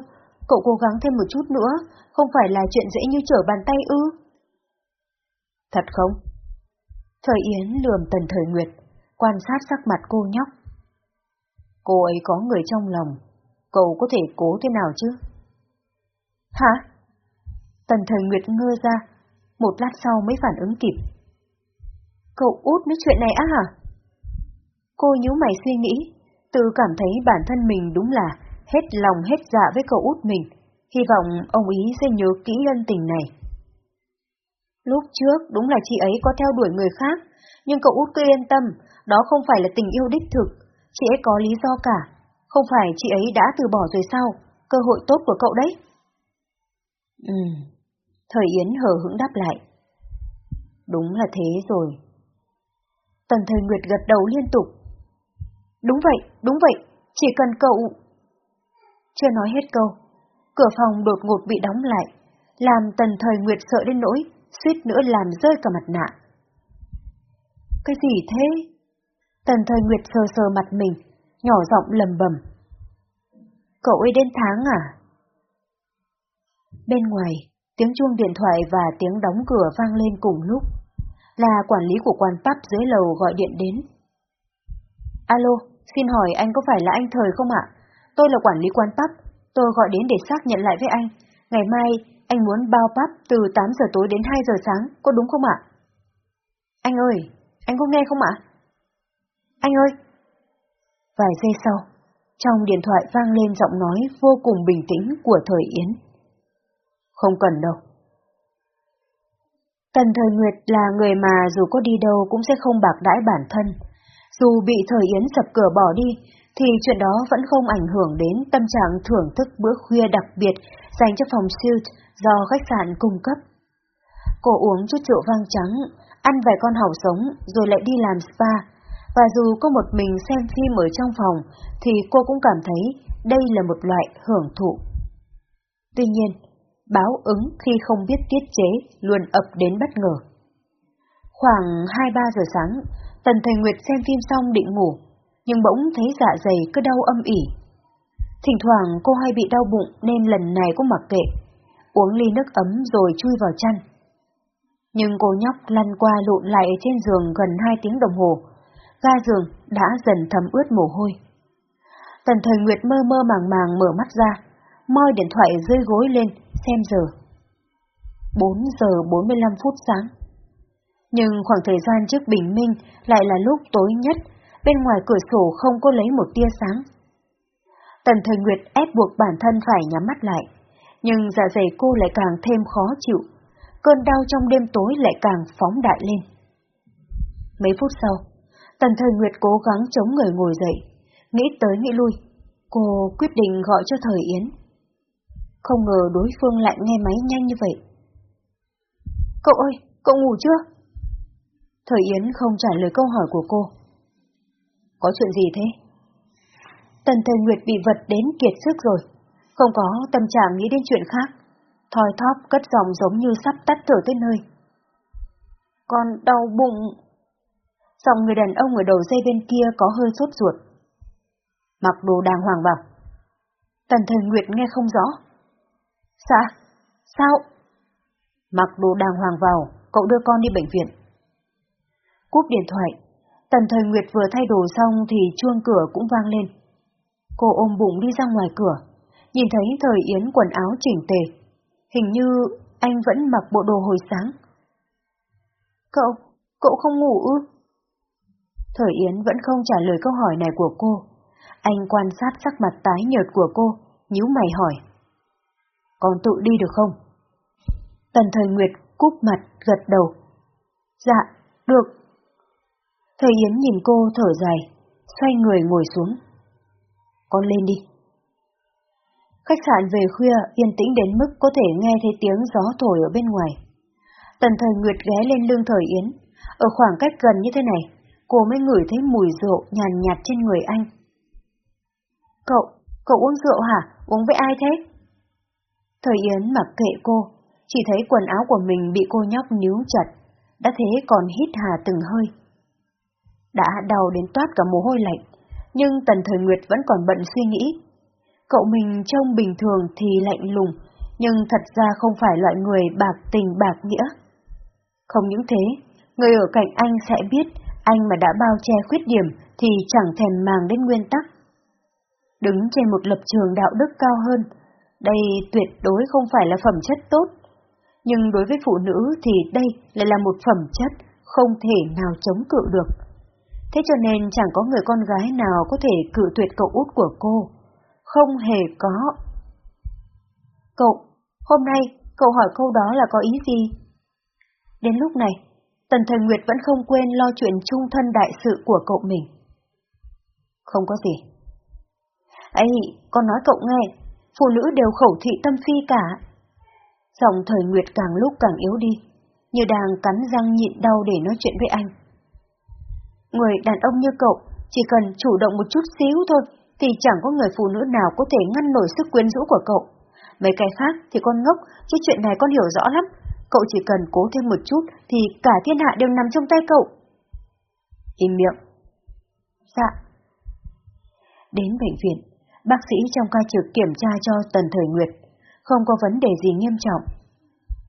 Cậu cố gắng thêm một chút nữa, không phải là chuyện dễ như trở bàn tay ư. Thật không? Thời Yến lườm Tần Thời Nguyệt, quan sát sắc mặt cô nhóc. Cô ấy có người trong lòng, cậu có thể cố thế nào chứ? Hả? Tần thời Nguyệt ngơ ra, một lát sau mới phản ứng kịp. Cậu út nói chuyện này á hả? Cô nhíu mày suy nghĩ, tự cảm thấy bản thân mình đúng là hết lòng hết dạ với cậu út mình, hy vọng ông ý sẽ nhớ kỹ ân tình này. Lúc trước đúng là chị ấy có theo đuổi người khác, nhưng cậu út cứ yên tâm, đó không phải là tình yêu đích thực, chị ấy có lý do cả, không phải chị ấy đã từ bỏ rồi sao, cơ hội tốt của cậu đấy. Ừ, thời Yến hờ hững đáp lại. Đúng là thế rồi. Tần thời Nguyệt gật đầu liên tục. Đúng vậy, đúng vậy, chỉ cần cậu... Chưa nói hết câu, cửa phòng đột ngột bị đóng lại, làm tần thời Nguyệt sợ đến nỗi, suýt nữa làm rơi cả mặt nạ. Cái gì thế? Tần thời Nguyệt sờ sờ mặt mình, nhỏ giọng lầm bầm. Cậu ấy đến tháng à? Bên ngoài, tiếng chuông điện thoại và tiếng đóng cửa vang lên cùng lúc. Là quản lý của quan pub dưới lầu gọi điện đến. Alo, xin hỏi anh có phải là anh Thời không ạ? Tôi là quản lý quán pub, tôi gọi đến để xác nhận lại với anh. Ngày mai, anh muốn bao pub từ 8 giờ tối đến 2 giờ sáng, có đúng không ạ? Anh ơi, anh có nghe không ạ? Anh ơi! Vài giây sau, trong điện thoại vang lên giọng nói vô cùng bình tĩnh của Thời Yến. Không cần đâu. Tần Thời Nguyệt là người mà dù có đi đâu cũng sẽ không bạc đãi bản thân. Dù bị Thời Yến sập cửa bỏ đi, thì chuyện đó vẫn không ảnh hưởng đến tâm trạng thưởng thức bữa khuya đặc biệt dành cho phòng suit do khách sạn cung cấp. Cô uống chút rượu vang trắng, ăn vài con hàu sống rồi lại đi làm spa, và dù có một mình xem phim ở trong phòng thì cô cũng cảm thấy đây là một loại hưởng thụ. Tuy nhiên, báo ứng khi không biết tiết chế luôn ập đến bất ngờ. Khoảng 2-3 giờ sáng, Tần Thành Nguyệt xem phim xong định ngủ, nhưng bỗng thấy dạ dày cứ đau âm ỉ. Thỉnh thoảng cô hay bị đau bụng nên lần này cũng mặc kệ, uống ly nước ấm rồi chui vào chăn. Nhưng cô nhóc lăn qua lộn lại trên giường gần hai tiếng đồng hồ, ga giường đã dần thấm ướt mồ hôi. Tần thời Nguyệt mơ mơ màng màng mở mắt ra, moi điện thoại rơi gối lên, xem giờ. 4 giờ 45 phút sáng. Nhưng khoảng thời gian trước bình minh lại là lúc tối nhất, bên ngoài cửa sổ không có lấy một tia sáng. Tần thời Nguyệt ép buộc bản thân phải nhắm mắt lại, nhưng dạ dày cô lại càng thêm khó chịu, cơn đau trong đêm tối lại càng phóng đại lên. Mấy phút sau, Tần thời Nguyệt cố gắng chống người ngồi dậy, nghĩ tới nghĩ lui, cô quyết định gọi cho thời Yến. Không ngờ đối phương lại nghe máy nhanh như vậy. Cậu ơi, cậu ngủ chưa? Thời Yến không trả lời câu hỏi của cô. Có chuyện gì thế? Tần thời Nguyệt bị vật đến kiệt sức rồi, không có tâm trạng nghĩ đến chuyện khác. Thoi thóp cất giọng giống như sắp tắt thở tới nơi. Con đau bụng. Giọng người đàn ông ở đầu dây bên kia có hơi sốt ruột. Mặc đồ đàng hoàng bảo. Tần thời Nguyệt nghe không rõ. Sao? Sao? Mặc đồ đàng hoàng vào, cậu đưa con đi bệnh viện. Cúp điện thoại, Tần Thời Nguyệt vừa thay đồ xong thì chuông cửa cũng vang lên. Cô ôm bụng đi ra ngoài cửa, nhìn thấy Thời Yến quần áo chỉnh tề. Hình như anh vẫn mặc bộ đồ hồi sáng. Cậu, cậu không ngủ ư? Thời Yến vẫn không trả lời câu hỏi này của cô. Anh quan sát sắc mặt tái nhợt của cô, nhíu mày hỏi. Con tự đi được không? Tần Thời Nguyệt cúp mặt, gật đầu. Dạ, được. Thời Yến nhìn cô thở dài, xoay người ngồi xuống. Con lên đi. Khách sạn về khuya yên tĩnh đến mức có thể nghe thấy tiếng gió thổi ở bên ngoài. Tần thời Nguyệt ghé lên lưng thời Yến. Ở khoảng cách gần như thế này, cô mới ngửi thấy mùi rượu nhàn nhạt trên người anh. Cậu, cậu uống rượu hả? Uống với ai thế? Thời Yến mặc kệ cô, chỉ thấy quần áo của mình bị cô nhóc níu chặt, đã thế còn hít hà từng hơi. Đã đau đến toát cả mồ hôi lạnh, nhưng Tần Thời Nguyệt vẫn còn bận suy nghĩ. Cậu mình trông bình thường thì lạnh lùng, nhưng thật ra không phải loại người bạc tình bạc nghĩa. Không những thế, người ở cạnh anh sẽ biết anh mà đã bao che khuyết điểm thì chẳng thèm màng đến nguyên tắc. Đứng trên một lập trường đạo đức cao hơn, đây tuyệt đối không phải là phẩm chất tốt. Nhưng đối với phụ nữ thì đây lại là một phẩm chất không thể nào chống cự được. Thế cho nên chẳng có người con gái nào có thể cự tuyệt cậu út của cô. Không hề có. Cậu, hôm nay cậu hỏi câu đó là có ý gì? Đến lúc này, Tần Thời Nguyệt vẫn không quên lo chuyện trung thân đại sự của cậu mình. Không có gì. ấy, con nói cậu nghe, phụ nữ đều khẩu thị tâm phi cả. Giọng Thời Nguyệt càng lúc càng yếu đi, như đang cắn răng nhịn đau để nói chuyện với anh. Người đàn ông như cậu, chỉ cần chủ động một chút xíu thôi, thì chẳng có người phụ nữ nào có thể ngăn nổi sức quyến rũ của cậu. Mấy cái khác thì con ngốc, chứ chuyện này con hiểu rõ lắm. Cậu chỉ cần cố thêm một chút thì cả thiên hạ đều nằm trong tay cậu. Im miệng. Dạ. Đến bệnh viện, bác sĩ trong ca trực kiểm tra cho Tần Thời Nguyệt, không có vấn đề gì nghiêm trọng.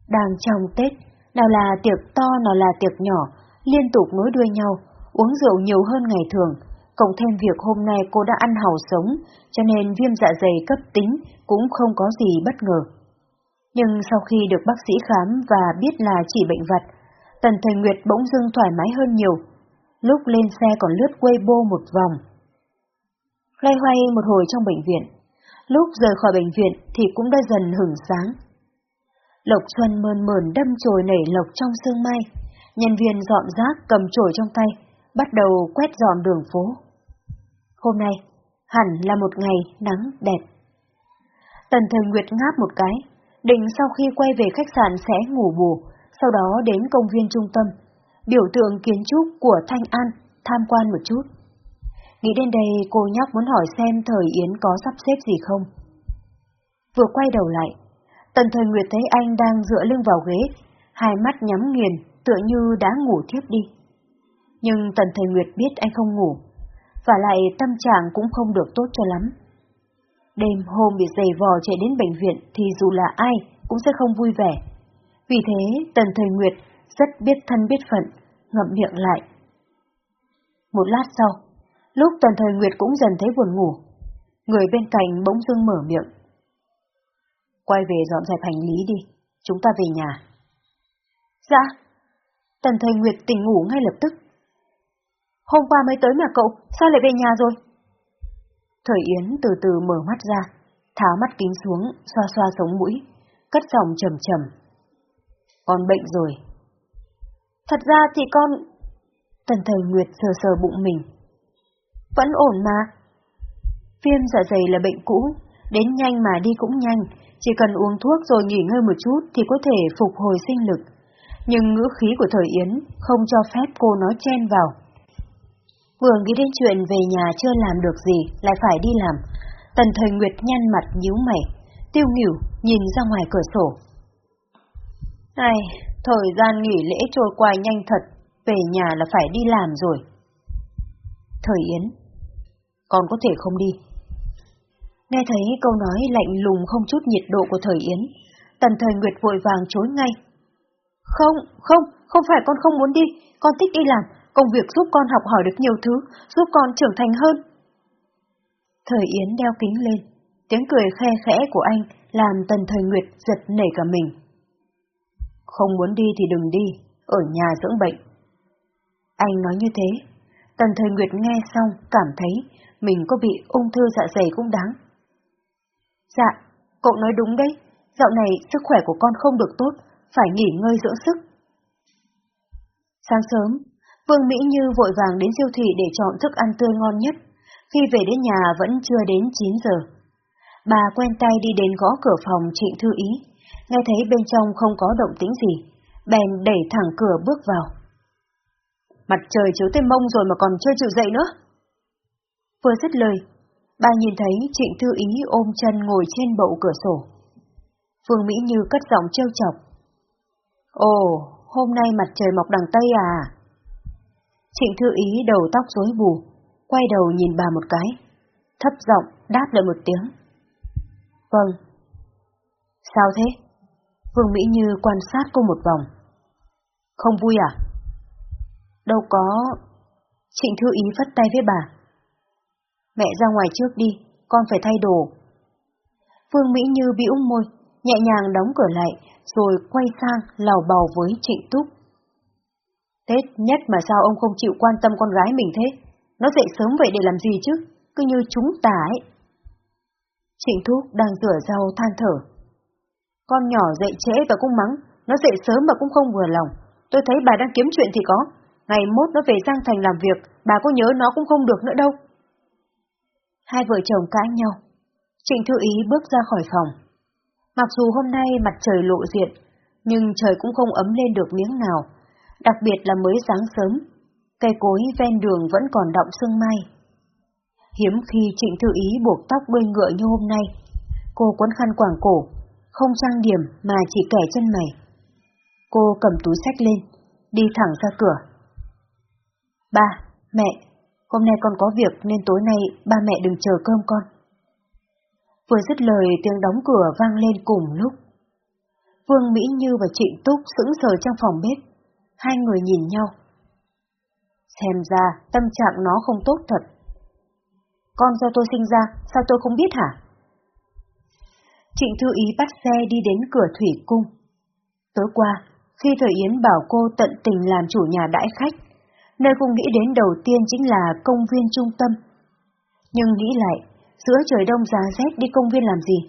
Đang trong Tết, nào là tiệc to nào là tiệc nhỏ, liên tục nối đuôi nhau, uống rượu nhiều hơn ngày thường, cộng thêm việc hôm nay cô đã ăn hào sống, cho nên viêm dạ dày cấp tính cũng không có gì bất ngờ. Nhưng sau khi được bác sĩ khám và biết là chỉ bệnh vật, Tần Thời Nguyệt bỗng dưng thoải mái hơn nhiều. Lúc lên xe còn lướt Weibo một vòng. Loay hoay một hồi trong bệnh viện. Lúc rời khỏi bệnh viện thì cũng đã dần hửng sáng. Lộc Xuân mơn mờn đâm chồi nảy lộc trong sương mai. Nhân viên dọn rác cầm chổi trong tay, bắt đầu quét dọn đường phố. Hôm nay, hẳn là một ngày nắng đẹp. Tần Thời Nguyệt ngáp một cái, định sau khi quay về khách sạn sẽ ngủ bù, sau đó đến công viên trung tâm, biểu tượng kiến trúc của Thanh An, tham quan một chút. Nghĩ đến đây cô nhóc muốn hỏi xem thời Yến có sắp xếp gì không. Vừa quay đầu lại, Tần Thời Nguyệt thấy anh đang dựa lưng vào ghế, hai mắt nhắm nghiền, tựa như đã ngủ thiếp đi. Nhưng Tần Thời Nguyệt biết anh không ngủ, và lại tâm trạng cũng không được tốt cho lắm. Đêm hôm bị giày vò chạy đến bệnh viện thì dù là ai cũng sẽ không vui vẻ. Vì thế, Tần Thời Nguyệt rất biết thân biết phận, ngậm miệng lại. Một lát sau, lúc Tần Thời Nguyệt cũng dần thấy buồn ngủ, người bên cạnh bỗng dưng mở miệng. Quay về dọn dẹp hành lý đi, chúng ta về nhà. Dạ. Tần Thời Nguyệt tỉnh ngủ ngay lập tức. Hôm qua mới tới mà cậu, sao lại về nhà rồi? Thời Yến từ từ mở mắt ra, tháo mắt kính xuống, xoa xoa sống mũi, cất giọng trầm trầm. Con bệnh rồi. Thật ra thì con... Tần thời Nguyệt sờ sờ bụng mình. Vẫn ổn mà. Viêm dạ dày là bệnh cũ, đến nhanh mà đi cũng nhanh, chỉ cần uống thuốc rồi nghỉ ngơi một chút thì có thể phục hồi sinh lực. Nhưng ngữ khí của thời Yến không cho phép cô nói chen vào. Vừa nghĩ đến chuyện về nhà chưa làm được gì, lại phải đi làm. Tần thời Nguyệt nhăn mặt nhíu mày, tiêu nghỉu nhìn ra ngoài cửa sổ. Ai, thời gian nghỉ lễ trôi qua nhanh thật, về nhà là phải đi làm rồi. Thời Yến, con có thể không đi. Nghe thấy câu nói lạnh lùng không chút nhiệt độ của thời Yến, tần thời Nguyệt vội vàng chối ngay. Không, không, không phải con không muốn đi, con thích đi làm, công việc giúp con học hỏi được nhiều thứ, giúp con trưởng thành hơn. Thời Yến đeo kính lên, tiếng cười khe khẽ của anh làm Tần Thời Nguyệt giật nảy cả mình. Không muốn đi thì đừng đi, ở nhà dưỡng bệnh. Anh nói như thế, Tần Thời Nguyệt nghe xong cảm thấy mình có bị ung thư dạ dày cũng đáng. Dạ, cậu nói đúng đấy, dạo này sức khỏe của con không được tốt, phải nghỉ ngơi dưỡng sức. Sáng sớm, Vương Mỹ Như vội vàng đến siêu thị để chọn thức ăn tươi ngon nhất. Khi về đến nhà vẫn chưa đến 9 giờ. Bà quen tay đi đến gõ cửa phòng Trịnh Thư Ý, nghe thấy bên trong không có động tĩnh gì, bèn đẩy thẳng cửa bước vào. Mặt trời chiếu tên mông rồi mà còn chưa chịu dậy nữa. Vừa dứt lời, bà nhìn thấy Trịnh Thư Ý ôm chân ngồi trên bậu cửa sổ. Phương Mỹ Như cất giọng trêu chọc. Ồ, hôm nay mặt trời mọc đằng Tây à? Trịnh Thư Ý đầu tóc rối bù, quay đầu nhìn bà một cái, thấp giọng đáp lại một tiếng. Vâng. Sao thế? Vương Mỹ Như quan sát cô một vòng. Không vui à? Đâu có... Trịnh Thư Ý vất tay với bà. Mẹ ra ngoài trước đi, con phải thay đồ. Vương Mỹ Như bĩu môi, nhẹ nhàng đóng cửa lại, rồi quay sang lào bào với Trịnh Túc. Tết nhất mà sao ông không chịu quan tâm con gái mình thế? Nó dậy sớm vậy để làm gì chứ? Cứ như chúng ta ấy. Trịnh Thúc đang rửa rau than thở. Con nhỏ dậy trễ và cũng mắng, nó dậy sớm mà cũng không vừa lòng. Tôi thấy bà đang kiếm chuyện thì có. Ngày mốt nó về Giang Thành làm việc, bà có nhớ nó cũng không được nữa đâu. Hai vợ chồng cãi nhau. Trịnh Thư Ý bước ra khỏi phòng. Mặc dù hôm nay mặt trời lộ diện, nhưng trời cũng không ấm lên được miếng nào, đặc biệt là mới sáng sớm. Cây cối ven đường vẫn còn đọng sương mai. Hiếm khi Trịnh Thư Ý buộc tóc đuôi ngựa như hôm nay, cô quấn khăn quàng cổ, không trang điểm mà chỉ kẻ chân mày. Cô cầm túi sách lên, đi thẳng ra cửa. Ba, mẹ, hôm nay con có việc nên tối nay ba mẹ đừng chờ cơm con. Vừa dứt lời tiếng đóng cửa vang lên cùng lúc. Vương Mỹ Như và Trịnh Túc sững sờ trong phòng bếp. Hai người nhìn nhau. Xem ra tâm trạng nó không tốt thật. Con do tôi sinh ra, sao tôi không biết hả? Trịnh Thư Ý bắt xe đi đến cửa thủy cung. Tối qua, khi Thời Yến bảo cô tận tình làm chủ nhà đãi khách, nơi cô nghĩ đến đầu tiên chính là công viên trung tâm. Nhưng nghĩ lại, giữa trời đông giá rét đi công viên làm gì?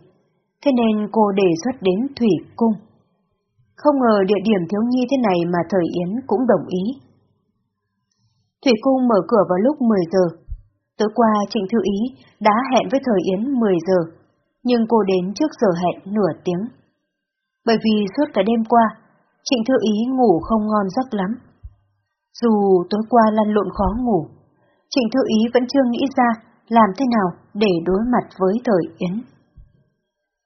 Thế nên cô đề xuất đến Thủy Cung. Không ngờ địa điểm thiếu nhi thế này mà Thời Yến cũng đồng ý. Thủy Cung mở cửa vào lúc 10 giờ. Tối qua Trịnh Thư Ý đã hẹn với Thời Yến 10 giờ, nhưng cô đến trước giờ hẹn nửa tiếng. Bởi vì suốt cả đêm qua, Trịnh Thư Ý ngủ không ngon giấc lắm. Dù tối qua lăn lộn khó ngủ, Trịnh Thư Ý vẫn chưa nghĩ ra làm thế nào để đối mặt với Thời Yến.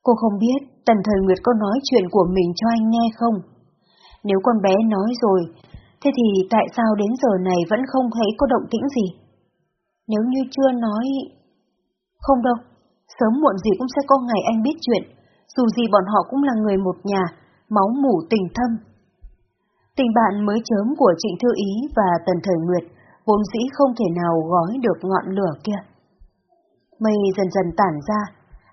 Cô không biết Tần Thời Nguyệt có nói chuyện của mình cho anh nghe không? Nếu con bé nói rồi, thế thì tại sao đến giờ này vẫn không thấy có động tĩnh gì? Nếu như chưa nói... Không đâu, sớm muộn gì cũng sẽ có ngày anh biết chuyện, dù gì bọn họ cũng là người một nhà, máu mủ tình thâm. Tình bạn mới chớm của Trịnh Thư Ý và Tần Thời Nguyệt vốn dĩ không thể nào gói được ngọn lửa kia. Mây dần dần tản ra,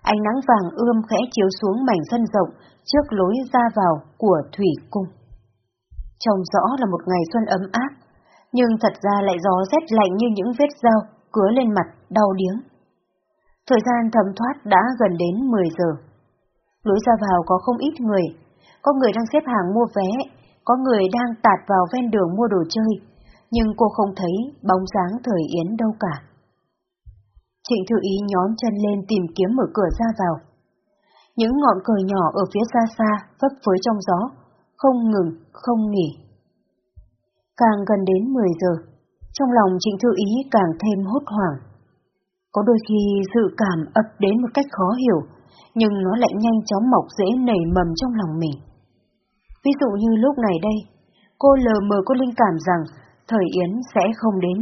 ánh nắng vàng ươm khẽ chiếu xuống mảnh sân rộng trước lối ra vào của Thủy Cung. Trông rõ là một ngày xuân ấm áp, nhưng thật ra lại gió rét lạnh như những vết dao cứa lên mặt đau điếng. Thời gian thấm thoát đã gần đến 10 giờ. Lối ra vào có không ít người, có người đang xếp hàng mua vé, có người đang tạt vào ven đường mua đồ chơi, nhưng cô không thấy bóng dáng thời Yến đâu cả. Trịnh Thư Ý nhón chân lên tìm kiếm mở cửa ra vào. Những ngọn cờ nhỏ ở phía xa xa vấp phới trong gió, không ngừng, không nghỉ. Càng gần đến 10 giờ, trong lòng Trịnh Thư Ý càng thêm hốt hoảng. Có đôi khi dự cảm ập đến một cách khó hiểu, nhưng nó lại nhanh chóng mọc dễ nảy mầm trong lòng mình. Ví dụ như lúc này đây, cô lờ mờ có linh cảm rằng thời Yến sẽ không đến.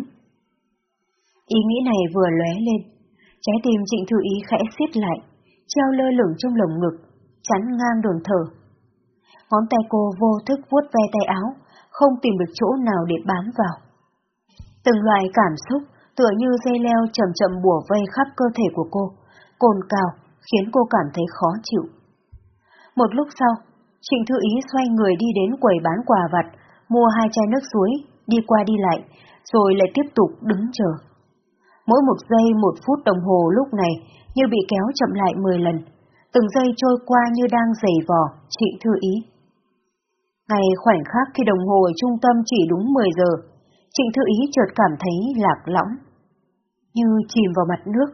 Ý nghĩ này vừa lóe lên, trái tim Trịnh Thư Ý khẽ xiết lại, treo lơ lửng trong lồng ngực, chắn ngang đường thở. Ngón tay cô vô thức vuốt ve tay áo, không tìm được chỗ nào để bám vào. Từng loại cảm xúc tựa như dây leo chậm chậm bùa vây khắp cơ thể của cô, cồn cào, khiến cô cảm thấy khó chịu. Một lúc sau, Trịnh Thư Ý xoay người đi đến quầy bán quà vặt, mua hai chai nước suối, đi qua đi lại, rồi lại tiếp tục đứng chờ. Mỗi một giây một phút đồng hồ lúc này như bị kéo chậm lại 10 lần, từng giây trôi qua như đang giày vò, Trịnh Thư Ý. Ngay khoảnh khắc khi đồng hồ ở trung tâm chỉ đúng 10 giờ, Trịnh Thư Ý chợt cảm thấy lạc lõng. Như chìm vào mặt nước,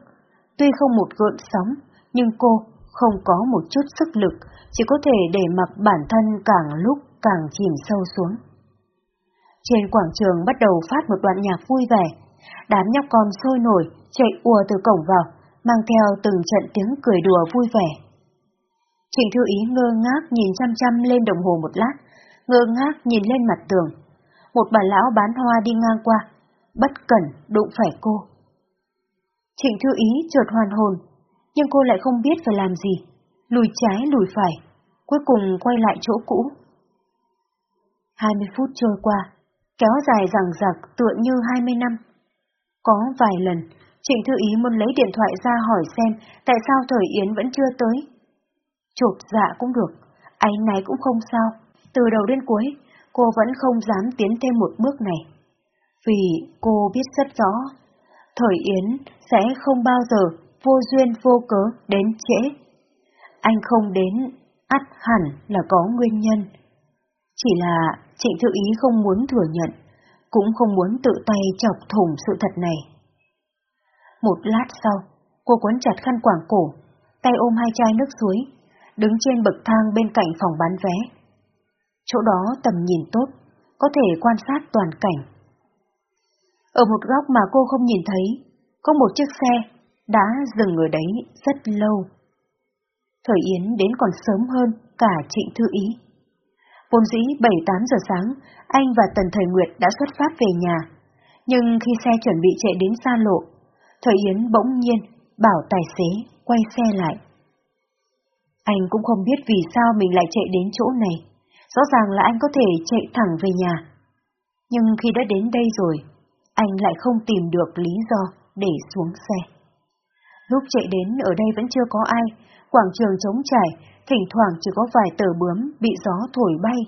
tuy không một gợn sóng, nhưng cô không có một chút sức lực, chỉ có thể để mặc bản thân càng lúc càng chìm sâu xuống. Trên quảng trường bắt đầu phát một đoạn nhạc vui vẻ, đám nhóc con sôi nổi, chạy ùa từ cổng vào, mang theo từng trận tiếng cười đùa vui vẻ. Trịnh Thư Ý ngơ ngác nhìn chăm chăm lên đồng hồ một lát, ngơ ngác nhìn lên mặt tường. Một bà lão bán hoa đi ngang qua, bất cẩn đụng phải cô. Trịnh Thư Ý chợt hoàn hồn, nhưng cô lại không biết phải làm gì, lùi trái lùi phải, cuối cùng quay lại chỗ cũ. 20 phút trôi qua, kéo dài rằng rặc tựa như 20 năm. Có vài lần, Trịnh Thư Ý muốn lấy điện thoại ra hỏi xem tại sao Thời Yến vẫn chưa tới. Chột dạ cũng được, Anh này cũng không sao, từ đầu đến cuối, cô vẫn không dám tiến thêm một bước này. Vì cô biết rất rõ, Thời Yến sẽ không bao giờ vô duyên vô cớ đến trễ. Anh không đến, ắt hẳn là có nguyên nhân. Chỉ là Trịnh Thư Ý không muốn thừa nhận, cũng không muốn tự tay chọc thủng sự thật này. Một lát sau, cô quấn chặt khăn quảng cổ, tay ôm hai chai nước suối, đứng trên bậc thang bên cạnh phòng bán vé. Chỗ đó tầm nhìn tốt, có thể quan sát toàn cảnh. Ở một góc mà cô không nhìn thấy, có một chiếc xe đã dừng ở đấy rất lâu. Thời Yến đến còn sớm hơn cả Trịnh Thư Ý. Vốn dĩ 7-8 giờ sáng, anh và Tần Thời Nguyệt đã xuất phát về nhà, nhưng khi xe chuẩn bị chạy đến xa lộ, Thời Yến bỗng nhiên bảo tài xế quay xe lại. Anh cũng không biết vì sao mình lại chạy đến chỗ này, rõ ràng là anh có thể chạy thẳng về nhà. Nhưng khi đã đến đây rồi, anh lại không tìm được lý do để xuống xe. Lúc chạy đến ở đây vẫn chưa có ai, quảng trường trống trải, thỉnh thoảng chỉ có vài tờ bướm bị gió thổi bay.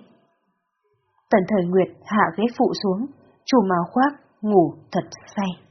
Tần thời Nguyệt hạ ghế phụ xuống, chùm áo khoác, ngủ thật say.